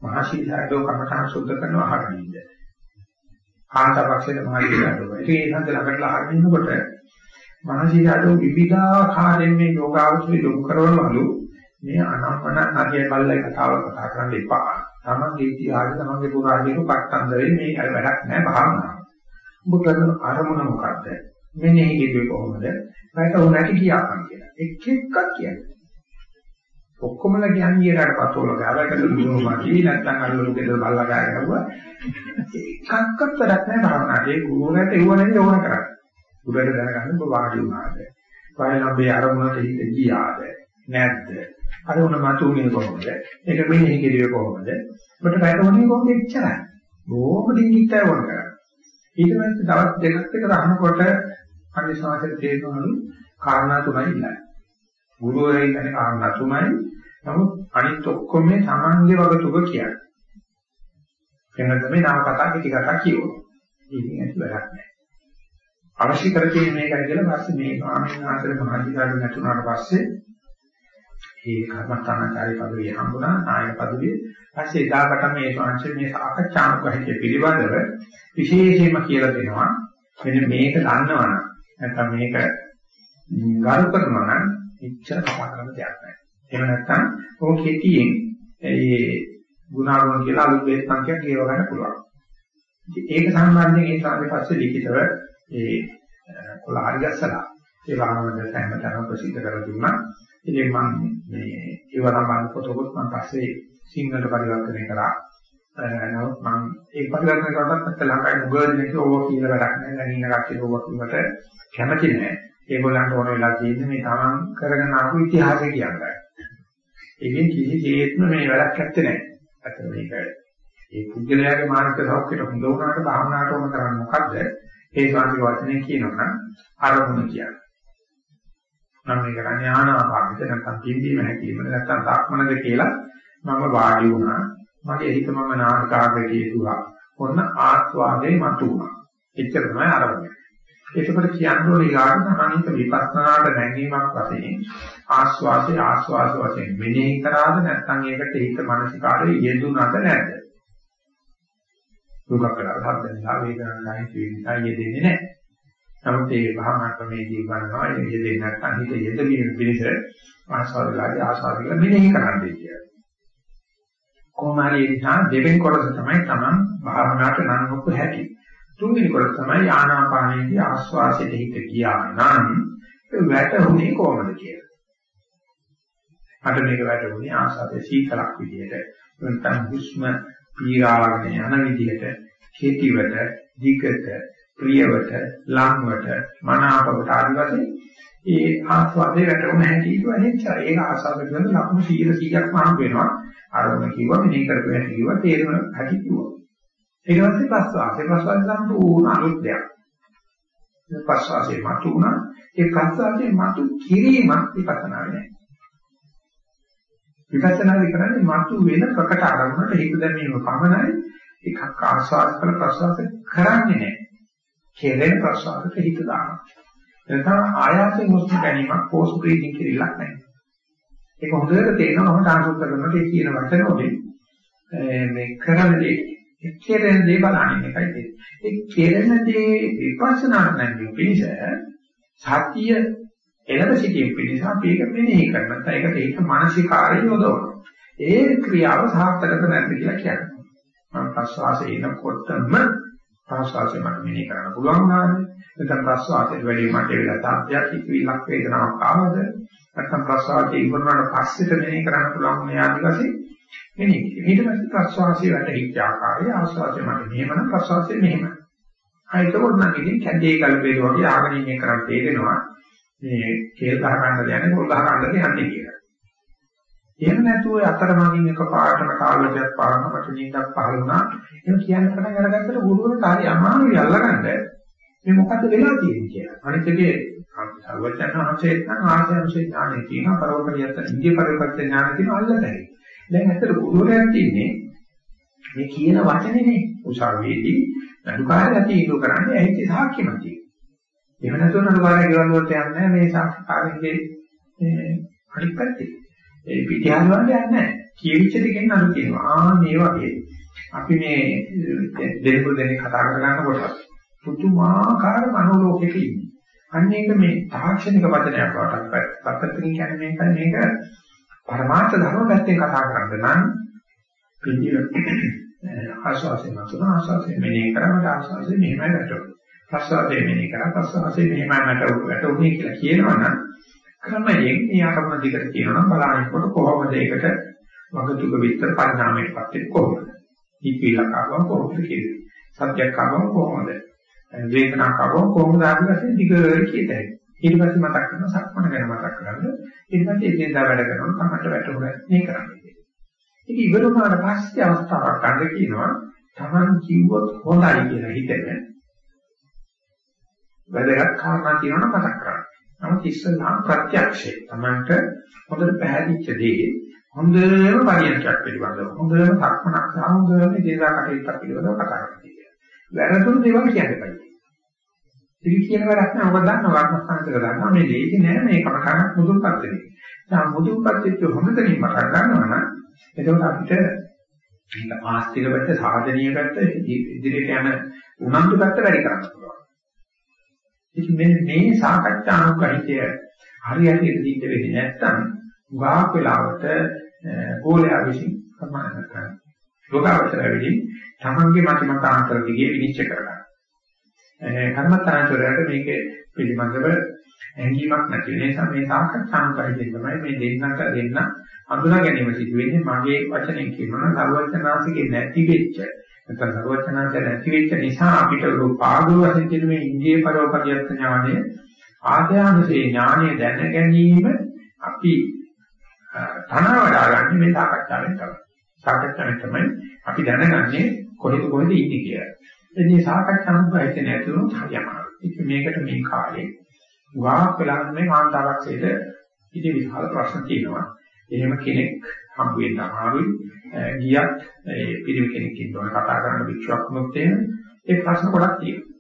මහසී ෂැඩෝ කමරන් සුද්ධ කරනවා අහරින්ද. කාන්තාපක්ෂයේ මහසී ෂැඩෝ. ඉතින් ඒ හන්ද ළඟට අහරින්නකොට මහසී ෂැඩෝ විවිධාකාරයෙන් මේ යෝගාවචරය යොමු කරනවලු මේ අනම්මන නදිය බල්ලයි කතාව කතා කරන්න එපා. තමන්ගේ ඉතිහාසය තමන්ගේ පුරාණික පට්ටන්දරේ මේ අර වැඩක් නැහැ භාවනාව. ඔබ කරන අරමුණ මොකද්ද? මෙනෙහි කිව්වේ කොහොමද? වැටුණ නැති කියාපන් කියලා. එක් එකක් කියන්නේ. ඔක්කොමලා කියන්නේ ඊට පතෝල ගාලකට දුන්නු මාටි නැත්නම් අල්ලු ගෙදර බල්ලා ගාය ගහුවා. එකක්වත් වැඩක් නැහැ භාවනාවේ. ඒ ගුරුවරයාට එවුව නැති ඕන කරන්නේ. ගුරුවරට දැනගන්න ඔබ වාඩි වුණාද? වයලම්බේ අරමුණට හිත ගියාද? නැද්ද? අරමුණ මතුනේ කොහොමද? ඒක මෙනෙහි කිරුවේ කොහොමද? ඔබට වැටුනේ කොහොමද එච්චරයි. බොහොම දිගින් ඉතර වුණ කරා. ඊට පස්සේ දවස් දෙකක් විතර අහනකොට අනිසාසෙට තේරෙනවලු කාරණා තුනයි ඉන්නයි. ගුරුවරයා කියන්නේ කාරණා තුනයි. නමුත් අනිත් ඔක්කොම මේ Tamange වගතුක කියන්නේ. එන්න තමයි නාම කතා කිටි කතා කියවන්නේ. ඉතින් ඒක වැඩක් නෑ. අවශ්‍ය කර තියෙන මේකයි කියලා පස්සේ මේ ස්වාමීන් වහන්සේලා මහජීකාරී නැතුණාට පස්සේ ඒ කර්මස්ථානාචාර්ය පදවිය හම්බුණා නායක පදවිය. ඊපස්සේ එදාකට මේ ශාංශ මේ සාකච්ඡානුගහිතය පිළිබඳව විශේෂයෙන්ම කියලා දෙනවා. මෙන්න මේක දන්නවනම් නැත්නම් මේක ගරු කරනවා නම් ඉච්ඡා කතා කරන්න දෙයක් නැහැ. එහෙම නැත්නම් ඕක කෙටියෙන් ඒ ගුණාගුණ කියලා අලුත් බේස් සංඛ්‍යාවක් කියව ගන්න පුළුවන්. ඒක සම්බන්ධයෙන් ඒ සාරේ පස්සේ ලිඛිතව ඒ කොළහරි ගැස්සලා ඒ වගේම දැන් ප්‍රසිද්ධ කරලා දුන්නා. ඉතින් මම මේ ඒව සම්බන්ධ පොතකොත් මම පස්සේ සිංහලට පරිවර්තනය කරා. නමුත් මම ඒ පරිවර්තන කරනකොට ලංකාවේ මුගලෙක් ඕවා කියලා වැඩක් නැහැ. දැන් ඉන්න කට්ටිය ඕවා කියවට කැමති නැහැ. ඒගොල්ලන්ට ඕන වෙලා තියෙන්නේ මේ තමන් කරගෙන ආපු ඉතිහාසය කියන්නේ. ඒකෙන් කිසිසේත්ම මේ වැඩක් නැත්තේ නෑ. අත මේක ඒ පුද්ගලයාගේ මානසික සෞඛ්‍යයට හොඳ වුණාට භාවනාවට ඕන කරන්නේ මොකද්ද? ඒ ශාන්ති වචනේ කියනවනම් අරමුණ කියන්නේ. මම මේ කරන්නේ ආනාපානිත නැත්නම් පිම්බීම හැකීම නැත්නම් ධක්මනද කියලා මම වාඩි වුණා. මගේ හිත මම නාසිකාග්‍රේ තියුවා. ඔන්න ආස්වාදේ මතුණා. එච්චර තමයි අරමුණ. ඒකකට කියන්නේ ඊගාට සමනිත විපස්සනාට නැගීමක් වශයෙන් ආස්වාසේ ආස්වාස වශයෙන් මෙනෙහි කරාද නැත්නම් ඒකට හිත මානසිකාරයේ යෙදුනද නැද්ද? දුක කරලා හදන්නා වේදනාවක් නිසා යෙදෙන්නේ නැහැ. නමුත් ඒ භාවනා ක්‍රමයේදී ගන්නවා ඒ යෙදෙන්නේ නැත්නම් හිත යෙදවීම පිණිස ආස්වාදලාදී ආස්වාද කියලා මෙනෙහි කරන්නේ කියලා. කොහොම හරි ඒ නිසා දෙවෙනි කොටස තමයි තමන් භාවනාවට නම් ඔක්කො හැටි. තුන්වෙනි කොටස තමයි ආනාපානයේදී ආස්වාසයට හිත ගියා නම් වැටුනේ කොහොමද කියලා. මට මේක වැටුනේ ආස්වාදයේ සීතලක් විදිහට. නැත්නම් හුස්ම පීරාගෙන යන විදිහට, කෙටිවට, දිගට, ප්‍රියවට, ලංවට, මනාපවට ආදි වශයෙන් ඒ ආස්වාදයේ වැටුන හැටි කියුවා ඒක ආස්වාද කරන ලකුණු 100 100ක්ම හම් වෙනවා. අරමුණ කිව්වා මෙනේ කරපු හැටි කිව්වා තේරෙන හැටි කිව්වා. ඊට පස්සේ ප්‍රස්වාසය ප්‍රස්වාසය සම්පූර්ණ අලුත් දෙයක්. ප්‍රස්වාසයේ මතු වුණා ඒ ප්‍රස්වාසයේ මතු කිරීමක් විපස්සනා නෑ. විපස්සනා කරන්නේ මතු වෙන ප්‍රකට අරමුණට හිත දැමීම පමණයි එකක් ආස්වාද කළ ප්‍රස්වාස කරන්නේ නෑ. කෙරෙන ප්‍රස්වාසයට හිත දානවා. එතන ආයාසයෙන් හුස්ම ගැනීමක් පෝස්ට් බ්‍රීතිං කියලා නෑ. ඒක හොඳට තේරෙනවා මම තාන්සුත් කරනකොට ඒ කියන වචන වලින් මේ කරන දේ කෙරෙන දේ බලන්නේ එකයි තියෙන්නේ. ඒ කෙරෙන දේ විපස්සනාට නැති පිණිස සතිය එළඹ සිටීම පිණිස අපි ඒක මෙනෙහි කරනවා. ඒකට ඒක මානසිකාරය යොදවනවා. ඒ ක්‍රියාව සාර්ථකද නැද්ද කියලා කියනවා. මම ප්‍රශ්වාසය එනකොටම ප්‍රශ්වාසය මට මෙනෙහි කරන්න පුළුවන් වුණාද? නැත්නම් ප්‍රශ්වාසයට වැඩි මට වෙලා තාප්පයක් ඉක්විලක් වේදනාවක් ආවද? නැත්නම් ප්‍රශ්වාසය ඉවරනට පස්සෙට මෙනෙහි කරන්න පුළුවන් මේ ආදි වශයෙන් මෙනෙහි කිරීම. ඊට පස්සේ ප්‍රශ්වාසය වැටහිච්ච ආකාරය ආශ්වාසය මට මෙහෙමනම් ප්‍රශ්වාසය මෙහෙමයි. ආයතකොට නම් ඉතින් කැඩේ කල්පේ වගේ ආගෙන ඉන්නේ කරන් තේරෙනවා මේ කේල් ගහ ගන්න යන්නේ පොල් ගහ ගන්න යන්නේ කියලා. එහෙම නැතුව අතරමඟින් එක පාටම කාලයක් පාරම මට නිින්දක් පහළ වුණා. එහෙම කියන්න පටන් අරගත්තට ගුරුවරට හරි අමාරුයි අල්ලගන්න. මේ මොකද්ද වෙලා තියෙන්නේ කියලා. අනිත් එකේ සර්වඥාන් වහන්සේ නම් ආර්යංශේ ඥානෙ තියෙනවා පරෝපරියත් ඉන්දිය පරිපත්‍ය ඥානෙ තියෙනවා අල්ලතයි. දැන් ඇත්තට ගුරුවරයන් තියන්නේ මේ කියන වචනේනේ උසාවියේදී නඩුකාරය තීන්දුව කරන්නේ ඇහිච්ච සාක්ෂිමත් තියෙනවා. එහෙම නැතුව නඩුකාරය ගෙවල් වලට යන්නේ මේ සාක්ෂිකාරයේ අනිත් පැත්තේ. ඒ පිටිහාර වලට යන්නේ නැහැ. කියවිච්ච දෙකෙන් අඩු කියනවා. ආ මේ වගේ. අපි මේ දෙලපුර දෙන්නේ කතා කර ගන්නකොට පුදුමාකාර මනෝලෝකයක ඉන්නේ. අන්න ඒක මේ තාක්ෂණික වචනයක් වටත් පැත්තකින් කියන්නේ මේකයි මේක පරමාර්ථ ධර්ම පැත්තෙන් කතා කරන්න නම් පිළිවෙල ආස්වාසේ මතුන ආස්වාසේ මෙනේ කරමට ආස්වාසේ මෙහෙමයි වැටෙන්නේ. ප්‍රසවාසයේ මෙනේ කරා ප්‍රසවාසයේ මෙහෙමයි වැටෙන්නේ කියලා කියනවනම් ක්‍රමයෙන් මේ ආරම්භ දිගට කියනවා බලන්නකොට කොහොමද ඒකට වගතුක විතර පරිණාමයටපත් වෙන්නේ කොහොමද? ඉක්විලකාවම කොහොමද කියන්නේ? සත්‍යකාවම කොහොමද? වේදනාකාවම කොහොමද ආදී වශයෙන් දිගට කියතයි. ඊට පස්සේ මතක් කරන සක්මන ගැන මතක් කරගන්න. ඊට පස්සේ එදිනදා වැඩ කරනකොට තමයි වැටුනේ මේ කරන්නේ. ඒක ඉවර වුණාට පස්සේ අවස්ථාවක් ගන්න කියනවා Taman කිව්වොත් හොඳයි කියලා හිතෙන. වැදගත් කාරණා කියනවා මතක් කරගන්න. නමුත් ඉස්සෙල්ලා ප්‍රත්‍යක්ෂේ Tamanට හොඳට පැහැදිච්ච දේ හොඳම පරිණතයක් පිළිබඳව හොඳම සක්මනක් සහ හොඳම දේශා කටයුත්තක් පිළිබඳව කතා කරනවා. වැරදුණු දේවල් කියන්න බෑ. ඉතින් කියන වැඩක් නෑ ඔබ දන්නවා වර්ණස්ථානතක දන්නවා මේ දෙයක නෑ මේ කමකරක් මුදුන්පත් වෙන්නේ. දැන් මුදුන්පත් වෙච්ච හොඳ දෙයක් මතක් ගන්නවා නම් එතකොට අපිට මේක ආස්තික පැත්ත සාධනීය පැත්ත ඉදිරියට යන උනන්දු පැත්ත වැඩි කරන්න පුළුවන්. ඉතින් මෙන්න මේ සාකච්ඡා අනුගහිතය හරියට ඉදිරියට වෙන්නේ නැත්නම් උගාක් වෙලාවට ගෝලයා විසින් සමාන කරනවා. යෝගාවචරය විසින් තමන්ගේ මත මතාන්තර දිගේ විනිශ්චය කරගන්න. කර්මතාන්තරයට මේක පිළිබඳව ඇඟීමක් නැති වෙන නිසා මේ සාකච්ඡා අනුගහිතය තමයි මේ දෙන්නට දෙන්න හඳුනා ගැනීම සිදු වෙන්නේ මගේ වචනෙන් කියනවා නම් සර්වඥාන්සේගේ නැති වෙච්ච නැත්නම් සර්වඥාන්සේ නැති වෙච්ච නිසා අපිට පාගුව වශයෙන් කියන මේ ඉන්දිය පරෝපරියත් ඥානය ආධ්‍යාත්මික ඥානය දැන ගැනීම අපි තන වඩා ගන්න මේ සාකච්ඡාවෙන් තමයි. සාකච්ඡාවෙන් තමයි අපි දැනගන්නේ කොහෙද කොහෙද ඉන්නේ කියලා. ඉතින් සාකච්ඡාවක් වෙන්නේ නැතුණු හරියමාරු. ඉතින් මේකට මේ කාලේ වාක් වෙලා මේ කාන්තාවක්සේට ඉතින් විශාල ප්‍රශ්න තියෙනවා. එහෙම කෙනෙක් හම්බ වෙන්න අමාරුයි. ගියත් ඒ පිරිමි කෙනෙක් ඉන්නවා කතා කරන්න විශ්වාස වුණොත් එහෙම ඒ ප්‍රශ්න ගොඩක් තියෙනවා.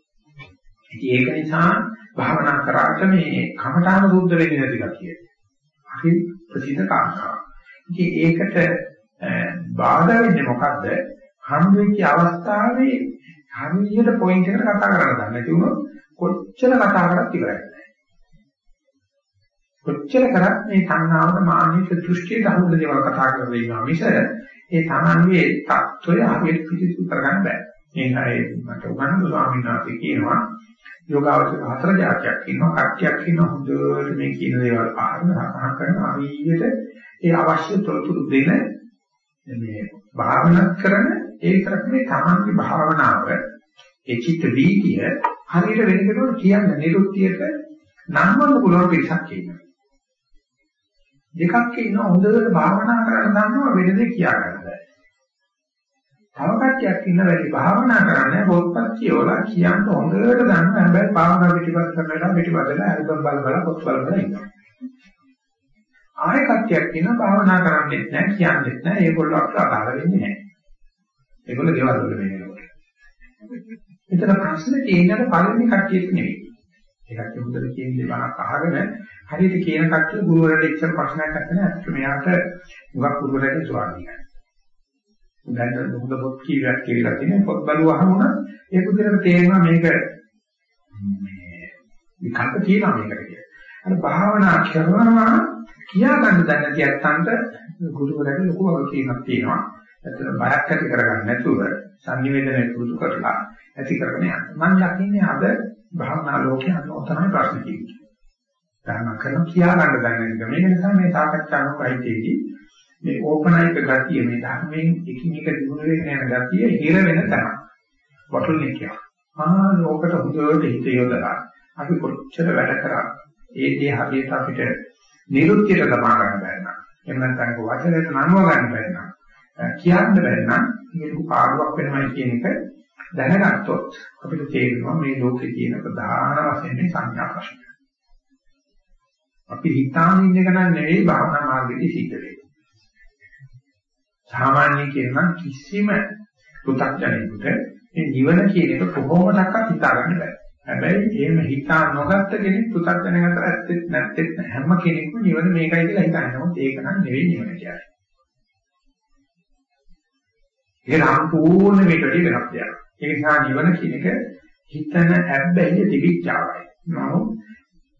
ඉතින් ඒක නිසා භාවනා කරාට මේ කමඨාන සුද්ධ වෙන්නේ නැති කතිය. හරි ප්‍රසිද්ධ කාරණා. ඉතින් ඒකට බාධා වෙන්නේ මොකද්ද? හම්බ වෙච්ච අවස්ථාවේ හරියට පොයින්ට් එකට කතා කරන්න ගන්න. ඒක උනොත් කොච්චර කතා කරත් ඉවරයි. කොච්චර කරත් මේ තණ්හාවද මානිත දෘෂ්ටිය ධර්මද දේවල් කතා කරලා ඉන්නවා මිස ඒ තමන්ගේ தত্ত্বය හරියට පිළිසු කරගන්න බෑ. ඒකයි මට උගන්වන ස්වාමීන් වහන්සේ කියනවා යෝගාවචර හතර જાතියක් ඉන්නවා කට්ටියක් ඉන්නවා හොඳට මේ කියන දේවල් ආරම්භ සහ කරන අවියට ඒ අවශ්‍ය තොරතුරු දෙන මේ භාවනා කරන ඒකට මේ තමන්ගේ භාවනාව ඒ චිත්ත වීතිය හරියට වෙන කෙනෙකුට කියන්න නිරුක්තියට නම් වන්න පුළුවන් පිටසක් කියනවා. දෙකක් ඉන්න හොඳට භාවනා කරන්න දන්නවා වෙන දෙයක් කියා ගන්න බෑ. තව කට්ටියක් ඉන්න වැඩි භාවනා කරන්නේ පොත්පත් කියවලා කියන්න හොඳට දන්න හැබැයි භාවනා පිටිපස්ස කරලා පිටිපස්සලා අල්බම් බල බල පොත් බල බල ඉන්නවා. ආයෙ කට්ටියක් ඉන්න භාවනා කරන්නේත් නැහැ කියන්නේත් නැහැ ඒගොල්ලෝ අපට අදාළ වෙන්නේ නැහැ. ඒගොල්ලෝ ගෙවල් වල වෙන්නේ. එතන ප්‍රශ්නේ තියෙන්නේ පළවෙනි කට්ටියට නෙවෙයි. ඒකට හොඳට කියන දේ බණක් අහගෙන හරියට කියන කට්ටිය ගුරුවරට ඉච්ඡර ප්‍රශ්නයක් නැත්නම් අත්‍තර මෙයාට උගක් ගුරුවරයාගේ ස්වාමීනයි. දැන් හොඳ පොත් කීයක් කියලා තියෙන පොත් බලුවහම උන ඒ පුදුරට තේරෙනවා මේක මේ විකල්ප තියෙනවා මේකට කියලා. අර භාවනා කරනවා කියා ගන්න දැන තියත්තන්ට ගුරුවරයාගේ ලොකු වගකීමක් තියෙනවා. ඇත්තට බයක් ඇති කරගන්න නැතුව සංනිවේදනය පුරුදු කරලා ඇති කරගෙන යන්න. මම දකින්නේ අද භාවනා ලෝකයේ අන්න ඔතනයි ප්‍රශ්න තියෙන්නේ. ධර්ම කරන කියා ගන්න දන්නේ නැහැ. මේක නිසා මේ සාකච්ඡාවක අයිතිදී මේ ඕපනයික ගතිය මේ ධර්මයෙන් එකින් එක දිනු වෙන යන ගතිය හිර වෙන තැන. වටුල්නේ කියනවා. ආ ලෝකට හොඳට හිත යොදලා අපි කොච්චර වැඩ කරා ඒ දේ හරියට අපිට නිරුක්තියට ලබා ගන්න බැහැ නම් එහෙම නැත්නම් වචනයට නම්ව ගන්න බැහැ නම් කියන්න බැහැ නම් මේක පාඩුවක් වෙනවයි කියන එක දැනගත්තොත් අපිට තේරෙනවා මේ ලෝකේ තියෙන ප්‍රධාන වශයෙන් සංඥා ප්‍රශ්න. අපි හිතාන ඉන්න එක නම් නෙවෙයි භාවනා මාර්ගයේදී සිද්ධ වෙන්නේ. සාමාන්‍ය කියනවා කිසිම පු탁ජනෙකුට මේ නිවන කියන එක කොහොමදක්වත් හිතා ගන්න බෑ. හැබැයි එහෙම හිතා නොගත්ත කෙනෙක් පු탁ජන අතර ඇත්තෙත් නැත්තෙත් හැම කෙනෙක්ම නිවන මේකයි කියලා හිතනවා. ඒක නම් නෙවෙයි නිවන කියන්නේ. ඒක සම්පූර්ණ මේකට වෙනස් දෙයක්. ඒ නිසා නිවන කියන එක හිතන හැබැයි තිබිච්චාවයි. නමුත්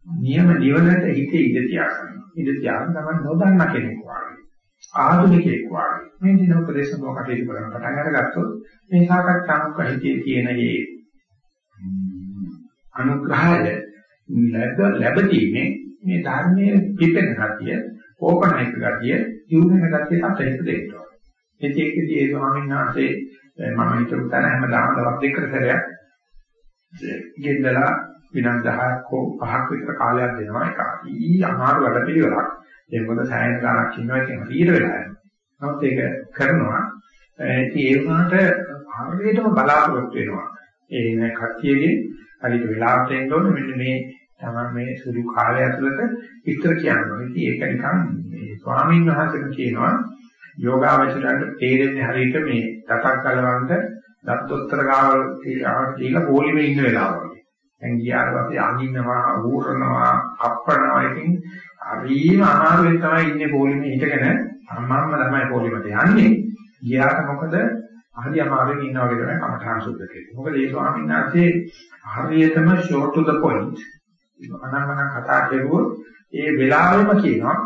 නියම නිවනට හිතේ ඉඳ තියාගන්න. ඉඳ තියාගන්න තමයි නොදන්න කෙනෙක් වගේ. ආධුනිකයෙක් වගේ. මේ දින උපදේශ මොකටද කරන්න පටන් අරගත්තොත් මේ සාකච්ඡාවක් හිතේ තියෙන මේ අනුග්‍රහය ලැබ ලැබීමේ මේ ධර්මයේ පිටෙන ගතිය, ඕපනයික ගතිය, ජීවන ගතිය අපිට දෙන්න ඕනේ. ඒකෙදී ඒ ස්වාමීන් වහන්සේ මම හිතුව තැන හැමදාම දවස් දෙකකට සැරයක් ගෙන්නලා විනාඩි 10ක් හෝ 5ක් විතර කාලයක් දෙනවා. ඒක අී අමාරු වැඩ පිළිවෙලක්. ඒ මොකද සෑහෙන ගාණක් ඉන්නවා ඒක හරියට වෙලා යනවා. නමුත් ඒක කරනවා. ඉතින් ඒ වුණාට හරියටම බලාපොරොත්තු වෙනවා. ඒ කට්ටියගේ හරියට වෙලාවට එන්න ඕනේ. මෙන්න මේ තමයි මේ සුළු කාලය ඇතුළත විස්තර කියනවා. ඉතින් ඒක නිකන් මේ ස්වාමීන් වහන්සේට කියනවා යෝගාවචරයට තේරෙන්නේ හරියට මේ දතක් ගලවන්න දත්තොත්තර ගාවල් කියලා පොලිමේ ඉන්න වෙලාව වගේ. දැන් ගියාට පස්සේ අඳිනවා, ඌරනවා, අප්පනවා ඉතින් හරිම අමාරුවෙන් තමයි ඉන්නේ පොලිමේ හිටගෙන අම්මම්ම තමයි පොලිමට යන්නේ. ගියාට මොකද හරි අමාරුවෙන් ඉන්නවා වගේ තමයි කමඨාන් සුද්ධ කෙරේ. මොකද ඒ ස්වාමීන් වහන්සේ හරියටම short to the point අනම්මන කතා කරුවොත් ඒ වෙලාවෙම කියනවා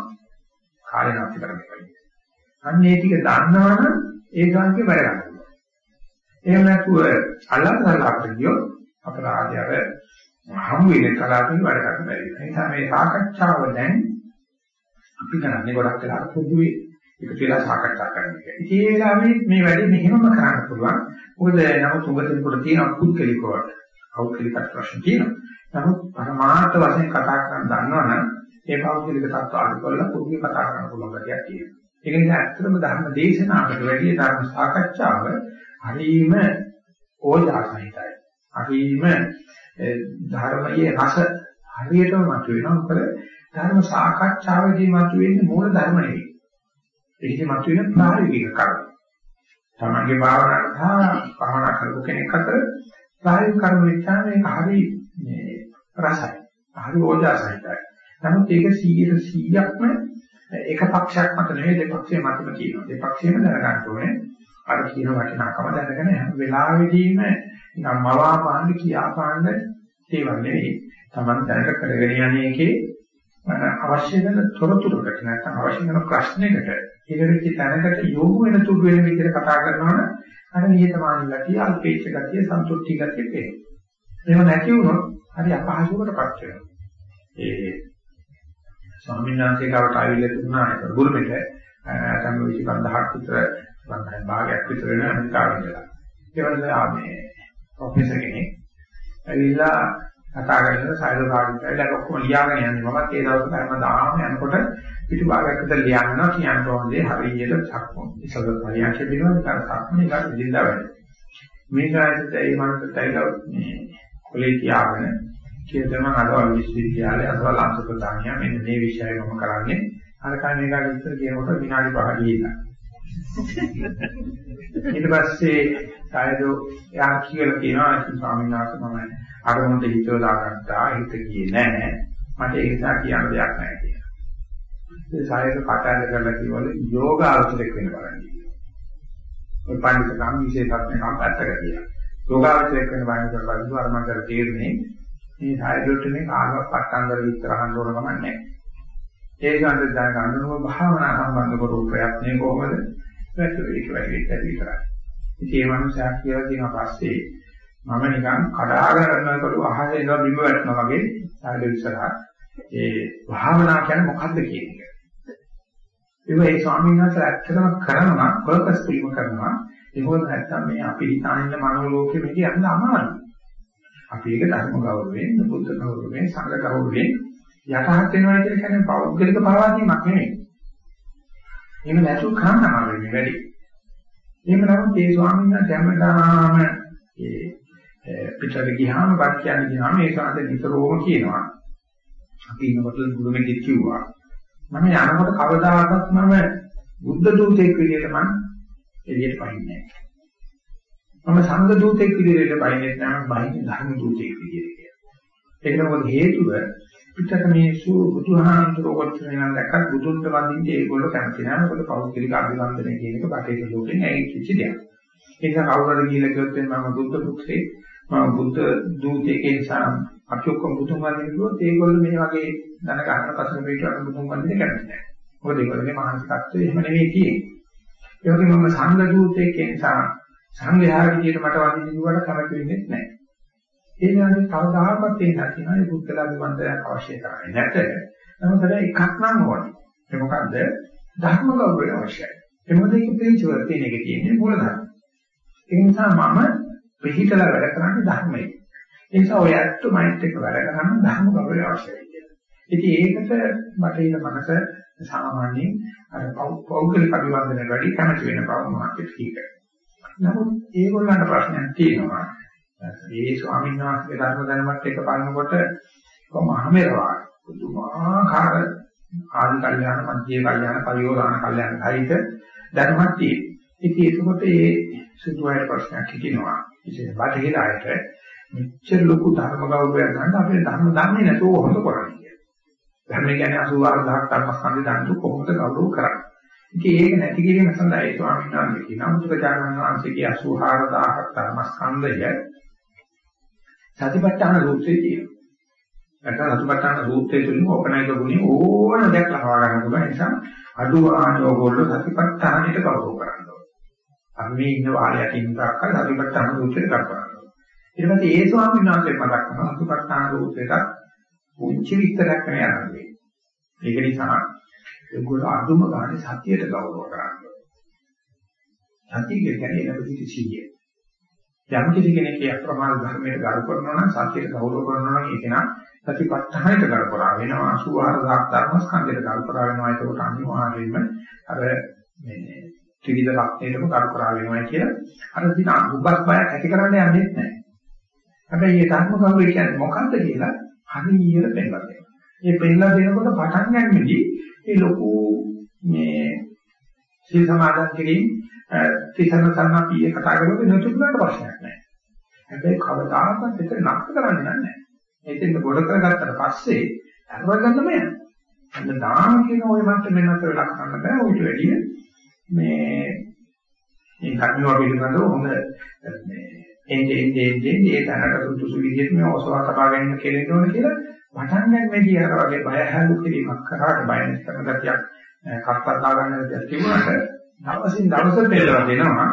කාලේ නැති කරගන්න. අන්න ඒ ටික දන්නවනම් ඒ ගානකේ වැඩ ගන්නවා. එහෙම නැතුව අල්ලන්න ගන්නකට ගියොත් අපරාධය අර හම් වෙන කලාවෙන් වැඩ ගන්න බැරි. ඒ නිසා මේ සාකච්ඡාව දැන් අපි කරන්නේ ගොඩක් වෙලා පොදුවේ එකතු වෙලා සාකච්ඡා කරන එක. ඉතින් ඒ වෙලාවේ මේ වැඩේ මෙහෙමම කරන්න පුළුවන්. මොකද නමුත් උගතෙකුට තියෙන පුද්ගලිකව කෞකලික ප්‍රශ්න තියෙනවා. නමුත් පරමාර්ථ වශයෙන් කතා කරන්න දන්නවනම් ඒ පෞද්ගලික තත්ත්ව අඩු කරලා පොදුවේ කතා කරන්න පුළුවන් ගැටියක් තියෙනවා. ඒක නිසා ඇත්තටම ධර්ම දේශනාවකට වැඩිය ධර්ම සාකච්ඡාව හරීම ඕජාසහිතයි. හරීම ධර්මයේ රස හරියටම මතුවෙනවා. මොකද ධර්ම සාකච්ඡාවේදී මතුවෙන්නේ මූල ධර්ම නෙවෙයි. ඒකේ මතුවෙන ප්‍රායෝගික කර්ම. තමන්ගේ භාවනාව සහ භාවනා කරපු කෙනෙක් අතර ප්‍රායෝගික කර්ම විචාර මේක හරි මේ රසයි. හරි ඕජාසහිතයි. නමුත් ඒක 100%ක්ම එක පක්ෂයක් මත නෙවෙයි දෙපක්ෂයේ මතම කියනවා. දෙපක්ෂයේම දැනගන්න ඕනේ. අර කියන වටිනාකම දැනගෙන හැම වෙලාවෙදීම නිකන් මවා පාන්න කියා පාන්න ඒවා නෙවෙයි. Taman දැනට කරගෙන යන්නේ එකේ අවශ්‍ය වෙන තොරතුරකට නැත්නම් අවශ්‍ය වෙන ප්‍රශ්නයකට ඉදිරිච්ච තැනකට යොමු වෙන තුරු වෙන විදිහට කතා කරනවනම් අර නියතමානී ගතිය, අල්පේච්ඡ ගතිය, සන්තුෂ්ටි ගතිය පේනවා. එහෙම නැති වුණොත් හරි අපහසුකටපත් වෙනවා. ඒ ස්වාමීන් වහන්සේ ගාවට ආවිල්ලා තිබුණා ඒක ගුරුමෙට තමයි 25000ක් විතර වන්දන භාගයක් විතර වෙන අනිකාවෙන් ඉඳලා. ඒ වගේ ආමේ ප්‍රොෆෙසර් කෙනෙක් ඇවිල්ලා කතා කරගෙන සයිඩ් භාගයට ඇවිල්ලා ඔක්කොම ලියාගෙන යන්නේ මමත් ඒ දවස්වල හැමදාම යනකොට පිටු භාගයක් විතර ලියන්නවා කියන්න ඕනේ හරියට සක්මන්. ඉස්සර පරියන්ක දෙනවා නිකන් සක්මන් එකක් දින්දා වැඩ. මේක ඇත්තට ඒ මනසට ඇවිල්ලා මේ කොලේ තියාගෙන කියතම අදවල් විශ්වවිද්‍යාලය අදවල් අංශප්‍රදානිය මෙන්න මේ විෂයය මම කරන්නේ අර කන්නේ කාට විතර කියනකොට විනාඩි 5 ගිහිල්ලා ඊට පස්සේ සායදෝ යා කියලා කියනවා ස්වාමීන් වහන්සේ මම අරමුණට හිතවලා ගත්තා හිත ගියේ නෑ මට ඒ නිසා කියන්න දෙයක් නෑ කියලා. ඒ සායද කතාද කරලා කිව්වල යෝග අවශ්‍යයක් වෙන බලන්න කියලා. ඔය පඬිතුකම් විශේෂඥකම් පැත්තක කියලා. යෝග අවශ්‍යයක් වෙන බලන්න කරලා අර මම කර තීරණේ මේ සායදොට මේ කාගවත් පට්ටන්දර විස්තර අහන්න ඕන ගමන් නැහැ. ඒ ගන්න දැන ගන්නව භාවනා සම්බන්ධ කරපු ප්‍රයත්නේ කොහොමද? වැටුනේ ඒක වැඩි වෙච්ච විතරයි. ඉතින් මේ මනුස්සයා කියලා තියෙනවා පස්සේ මම නිකන් කඩාගෙන යනකොට අහසේ ඉඳලා බිම වැටෙනවා වගේ සායදො ඉස්සරහා ඒ භාවනා කියන්නේ මොකද්ද කියන එක. ඒක ඒ ස්වාමීන් වහන්සේ ඇත්තටම කරනවා පර්පස්ෆුලිම කරනවා. ඒක නැත්තම් මේ අපි හිතාගෙන මනෝලෝකෙ මෙදී යන්න අමාරුයි. අපි ඒක ධර්ම ගෞරවයෙන්, බුද්ධ ගෞරවයෙන්, සංඝ ගෞරවයෙන් යටහත් වෙනවා කියන කියන්නේ පෞද්ගලික පරවාදීමක් නෙමෙයි. එහෙම නැතුව කන්නම වෙන්නේ වැඩි. එහෙම නමුත් ඒ ස්වාමීන් වහන්සේ හැමදාම ඒ පිටට ගියාම වත් කියන්නේ ගියාම ඒ සාද නිතරම කියනවා. අපි ඉන්නකොට ගුරුමෙක් කිව්වා. මම යනකොට කවදාකවත් මම බුද්ධ දූතෙක් විදියට මම එළියට පනින්නේ නැහැ. මම සංඝ දූතෙක් විදිහට බයින්නේ නැහැ බයින්නේ ධර්ම දූතෙක් විදිහට කියලා. ඒකට මොකද හේතුව පිටක මේසු බුදුහාමුදුරුවෝ කොච්චර නම් දැක්කත් බුදුන්ට වදින්නේ ඒගොල්ලෝ කැමති නැහැ. මොකද පෞද්ගලික අභිවන්දනය කියන එක බටේට ලෝකෙන් ඇයි කිසි දෙයක්. ඒක කවුරුහරි ගිහිල්ලා කිව්වොත් මම බුද්ධ පුත්‍රයෙක් මම බුද්ධ දූතයෙක් නිසා අපි ඔක්කොම බුදුන් වහන්සේ කිව්වොත් ඒගොල්ලෝ මේ වගේ ධන ගන්න පස්සෙ පිටවට බුදුන් වහන්සේ කැමති නැහැ. මොකද ඒගොල්ලෝගේ මානසිකත්වය එහෙම නෙවෙයි තියෙන්නේ. ඒ වගේම මම සංඝ දූතයෙක් නිසා සංඝයා විදියට මට වදින්න කිව්වට කැමති වෙන්නේ නැහැ. ඒ කියන්නේ කවදාහක්වත් ඒ නැතිනම් ඒ බුද්ධලාගේ වන්දනයක් අවශ්‍ය කරන්නේ නැත. නමුත් ඒක එකක් නම් ඕනේ. ඒ මොකද්ද? ධර්ම ගෞරවය අවශ්‍යයි. ඒ මොකද ඒක පිළිචවර තියෙන එක තියෙන්නේ මූලධර්ම. ඒ නිසා මම පිළිහිටලා වැඩ කරන්නේ ධර්මයේ. ඒ නිසා ඔය ඇත්ත මයින්ඩ් එක වැඩ කරන්න ධර්ම ගෞරවය අවශ්‍යයි කියලා. ඉතින් ඒකට මට ඉන්න මනස සාමාන්‍යයෙන් අර පෞද්ගලික අභිවන්දනයට වැඩි කැමති වෙන බව මම කියනවා. නමුත් ඒගොල්ලන්ට ප්‍රශ්නයක් තියෙනවා. ඒ ස්වාමීන් වහන්සේගේ ධර්ම දැනුමත් එක්ක බලනකොට කොහොමහමෙරවා පුදුමාකාර ආදි කල්යාණ මධ්‍ය කල්යාණ පරියෝදාන කල්යාණ ධෛත ධර්මයක් තියෙනවා. ඉතින් ඒකකොට ඒ සුදු අය ප්‍රශ්නයක් හිතෙනවා. විශේෂ බටහිර අයට මෙච්චර ලොකු ධර්ම ගෞරවයක් ගන්න අපේ ධර්ම දන්නේ නැතුව හොඳ කරන්නේ කියලා. ධර්ම කියන්නේ 84000ක් ධර්මස්කන්ධ දන්නු කොහොමද ගෞරව කරන්නේ? ඉතින් ඒක නැති කිරීම සඳහා ඒ ස්වාමීන් වහන්සේ කියනවා මුතුකචාරණ වහන්සේගේ 84000ක් ධර්මස්කන්ධය සතිපට්ඨාන රූපේ තියෙනවා. නැත්නම් සතිපට්ඨාන සූත්‍රයේ තුලින් ඕපනයික ගුණي ඕන දෙයක් ලබා ගන්න පුළුවන් නිසා අඩු ආයෝගවල සතිපට්ඨානෙට කවුරු කරන්නේ. අපි මේ ඉන්න වාලයට ඉන්න තාක්කල් සතිපට්ඨාන සූත්‍රයට කරපරනවා. ඊට පස්සේ ඒ ස්වාමීන් වහන්සේ මතක් කරනවා සතිපට්ඨාන සූත්‍රයට පුංචි විස්තරයක් කරනවා. ඒක නිසා ඒගොල්ලෝ අඳුම ගන්න සතියට ගෞරව කරන්නේ. සතිය කියන්නේ ලැබෙති සිහිය. යම් කිසි කෙනෙක් අප්‍රමාණ ධර්මයට ගරු කරනවා නම් සතියට ගෞරව කරනවා නම් ඒක නා සතිපට්ඨානයට ගරු කරා වෙනවා 84000 ධර්මස්කන්ධයට ගරු කරා වෙනවා ඒකට අනිවාර්යයෙන්ම අර මේ ත්‍රිවිධ ලක්ෂණයටම ගරු කරා වෙනවා කියලා අර දින උබස් බයක් ඇති කරන්න යන්නේ නැහැ. හැබැයි මේ ධර්ම ගෞරවය කියන්නේ මොකක්ද කියලා හරියට පෙන්නලා දෙනවා. මේ පෙන්නලා දෙනකොට පටන් ගන්නෙදී මේ ලොකු මේ සීල සමාදන් කිරීම තිසරණ සම්මා පීය කතා කරනකොට නොතුලකට ප්‍රශ්නයක් නැහැ. හැබැයි කවදාකවත් ඒක නක්ක කරන්නේ නැහැ. එතෙන් ගොඩ කරගත්තට පස්සේ අරවගන්නම යනවා. අන්න දාන කියන ওই මට්ටමෙන් අතර වෙලා කරන්න බෑ. උට වැඩිය මේ මේ කර්මව පිළිබඳව හොඳ මේ එන්නේ එන්නේ එන්නේ ඒ තැනට සුදුසු විදිහට මේ ඔසවා තබා ගැනීම කෙරෙන්න ඕන කියලා පටන් ගන්නදී අර වගේ බය හැලු කිරීමක් කරාට බය නැති කරන ගතියක් කප්පත්තා ගන්න ගතියක් තිබුණාට දවසින් දවස පෙළලා දෙනවා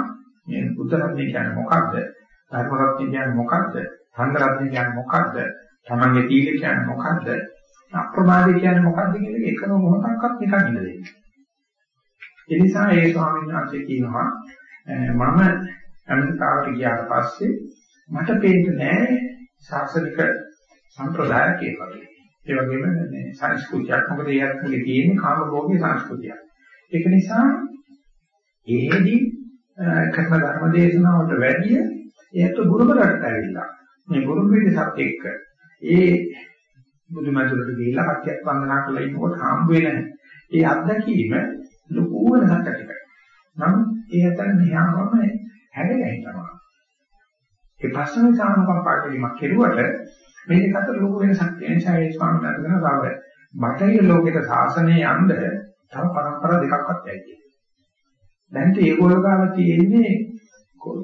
මේ බුද්ධ රත්නය කියන්නේ මොකක්ද ධර්ම රත්නය කියන්නේ මොකක්ද සංඝ රත්නය කියන්නේ මොකක්ද තමන්ගේ තීල කියන්නේ මොකද්ද? අප්‍රමාදේ කියන්නේ මොකද්ද කියන එක එකම මොහොතක්වත් නිකන් ඉඳ දෙන්නේ. ඒ නිසා ඒ ස්වාමීන් වහන්සේ කියනවා මම අමරිකාවට ගියාට පස්සේ මට පේන්නේ නැහැ ශාසනික සම්ප්‍රදාය කියලා. ඒ වගේම මේ සංස්කෘතියක් මොකද ඒ අත්මුලේ තියෙන්නේ කාම භෝගී සංස්කෘතියක්. ඒක නිසා එහෙදි කරන ධර්ම දේශනාවට වැඩිය ඒත් ගුරුම රටට ඇවිල්ලා මේ ගුරුම පිටසත් එක්ක ඒ බුදුමැදුරට ගිහිල්ලා කට්ටියක් වන්දනා කරලා ඉන්නකොට හම්බ වෙන ඒ අත්දැකීම ලොකු වෙනසක් ඇති කරනවා. නම් ඒ අතර මෙහාම හැදෙන්නේ තමයි. ඒ ප්‍රශ්න සානුකම්පා කිරීමක් කෙරුවට මේක අතර ලොකු වෙනසක් තියෙන නිසා ඒ ස්වාමීන් වහන්සේ කරන බව බටහිර ලෝකෙට සාසනයේ යන්න තව පරම්පරා දෙකක්වත් ඇයි. දැන් ඒගොල්ලෝ ගාව තියෙන්නේ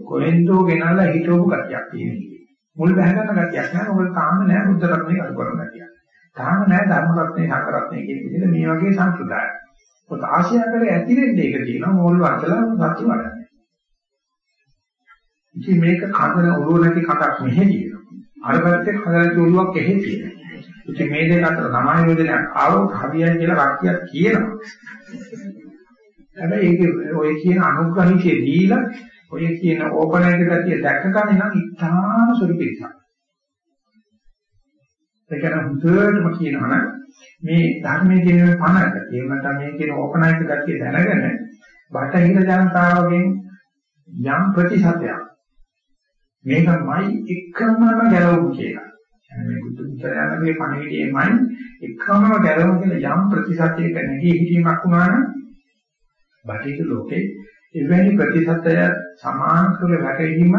කොහෙන්දෝ ගෙනල්ලා හිටවපු ගතියක් තියෙනවා. මුල් බහගන්න ගතියක් නෑ මොකද තාම නෑ බුද්ධ රත්නේ අඩු කරන ගතියක්. තාම නෑ ධර්ම රත්නේ හක රත්නේ කියන විදිහට මේ වගේ සම්ප්‍රදාය. මොකද ආශියාකරේ ඇති වෙන්නේ ඒක තියෙනවා මෝල් වංශලා සත්‍ය වඩන්නේ. ඉතින් මේක කඳන ඔළුව නැති කටක් මෙහෙ තියෙනවා. අර පැත්තේ කඳන ඔළුවක් එහෙ තියෙනවා. ඉතින් මේ දෙක අතර සමාන යෝජනයක් ආවොත් හරියයි කියලා කට්ටියක් කියනවා. හැබැයි ඒක ඔය කියන අනුග්‍රහිතේ දීලා ඔය කියන ඕපනයික ගතිය දැක ගන්න නම් ඉතාම සුළු පිටසක්. ඒක නම් හුදුටම කියනවනම් මේ ධර්මයේ කියන පණක එහෙම නැත්නම් මේ කියන ඕපනයික ගතිය දැනගෙන බටහිර ජනතාවගෙන් යම් ප්‍රතිශතයක් මේකමයි එකමම ගැලවුම් කියලා. මේ බුදු පුත්‍රයාගේ පණිවිඩයමයි එකමම ගැලවුම් කියලා යම් ප්‍රතිශතයක නැගී හිටීමක් වුණා නම් බටහිර ලෝකේ එවැනි ප්‍රතිසතය සමාන කර වැටීම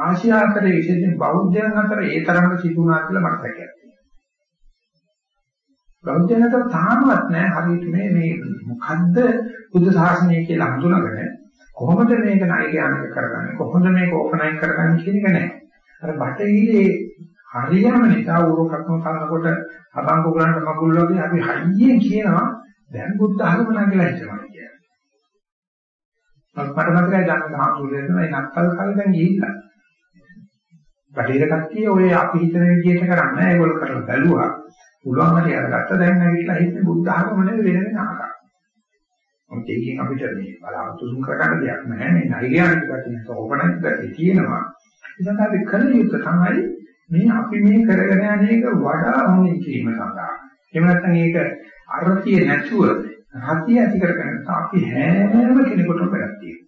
ආශියාකරයේ විශේෂයෙන් බෞද්ධයන් අතර ඒ තරමට සිදු වුණා කියලා මට හැකියාවක් තියෙනවා. බෞද්ධයන්ට තාමත් නෑ හරියට මේ මේ මොකද්ද බුද්ධ ශාසනය කියලා හඳුනාගෙන කොහොමද මේක ණයගානක කරගන්නේ කොහොමද මේක ඕපනයින් කරගන්නේ කියන එක නෑ. අර බටහිරේ හරියම නිසා උරකක්ම කරනකොට අබං කුගලන්ට මකුල් වගේ අපි හයියෙන් කියනවා දැන් බුද්ධ ධර්ම නැගලා හිටනවා කියලා. මට මතකයි දැන් හාමුදුරුවෝ මේ නත්තල් කාලේ දැන් ගිහිල්ලා. බටහිර කට්ටිය ඔය අපි හිතන විදිහට කරන්නේ ඒගොල්ලෝ කරලා බැලුවා. පුළුවන් හරි අරගත්ත දැන් නැගිටලා හිටින්නේ බුද්ධ ආගම නෙවෙයි වෙන වෙන ආගම. මොකද ඒකෙන් අපිට මේ බලාපොරොත්තු සුන් කරගන්න දෙයක් නැහැ. මේ නෛර්යානික පැත්තෙන් ඕපනයික් පැත්තේ තියෙනවා. ඉතින් අපි කල යුත්තේ තමයි මේ අපි මේ කරගෙන යන එක වඩා හොඳින් කිරීම සඳහා. එහෙම නැත්නම් ඒක අරතිය නැතුව රතිය ඇති කරගන්න අපි හැම කෙනෙකුටම වැඩක් තියෙනවා.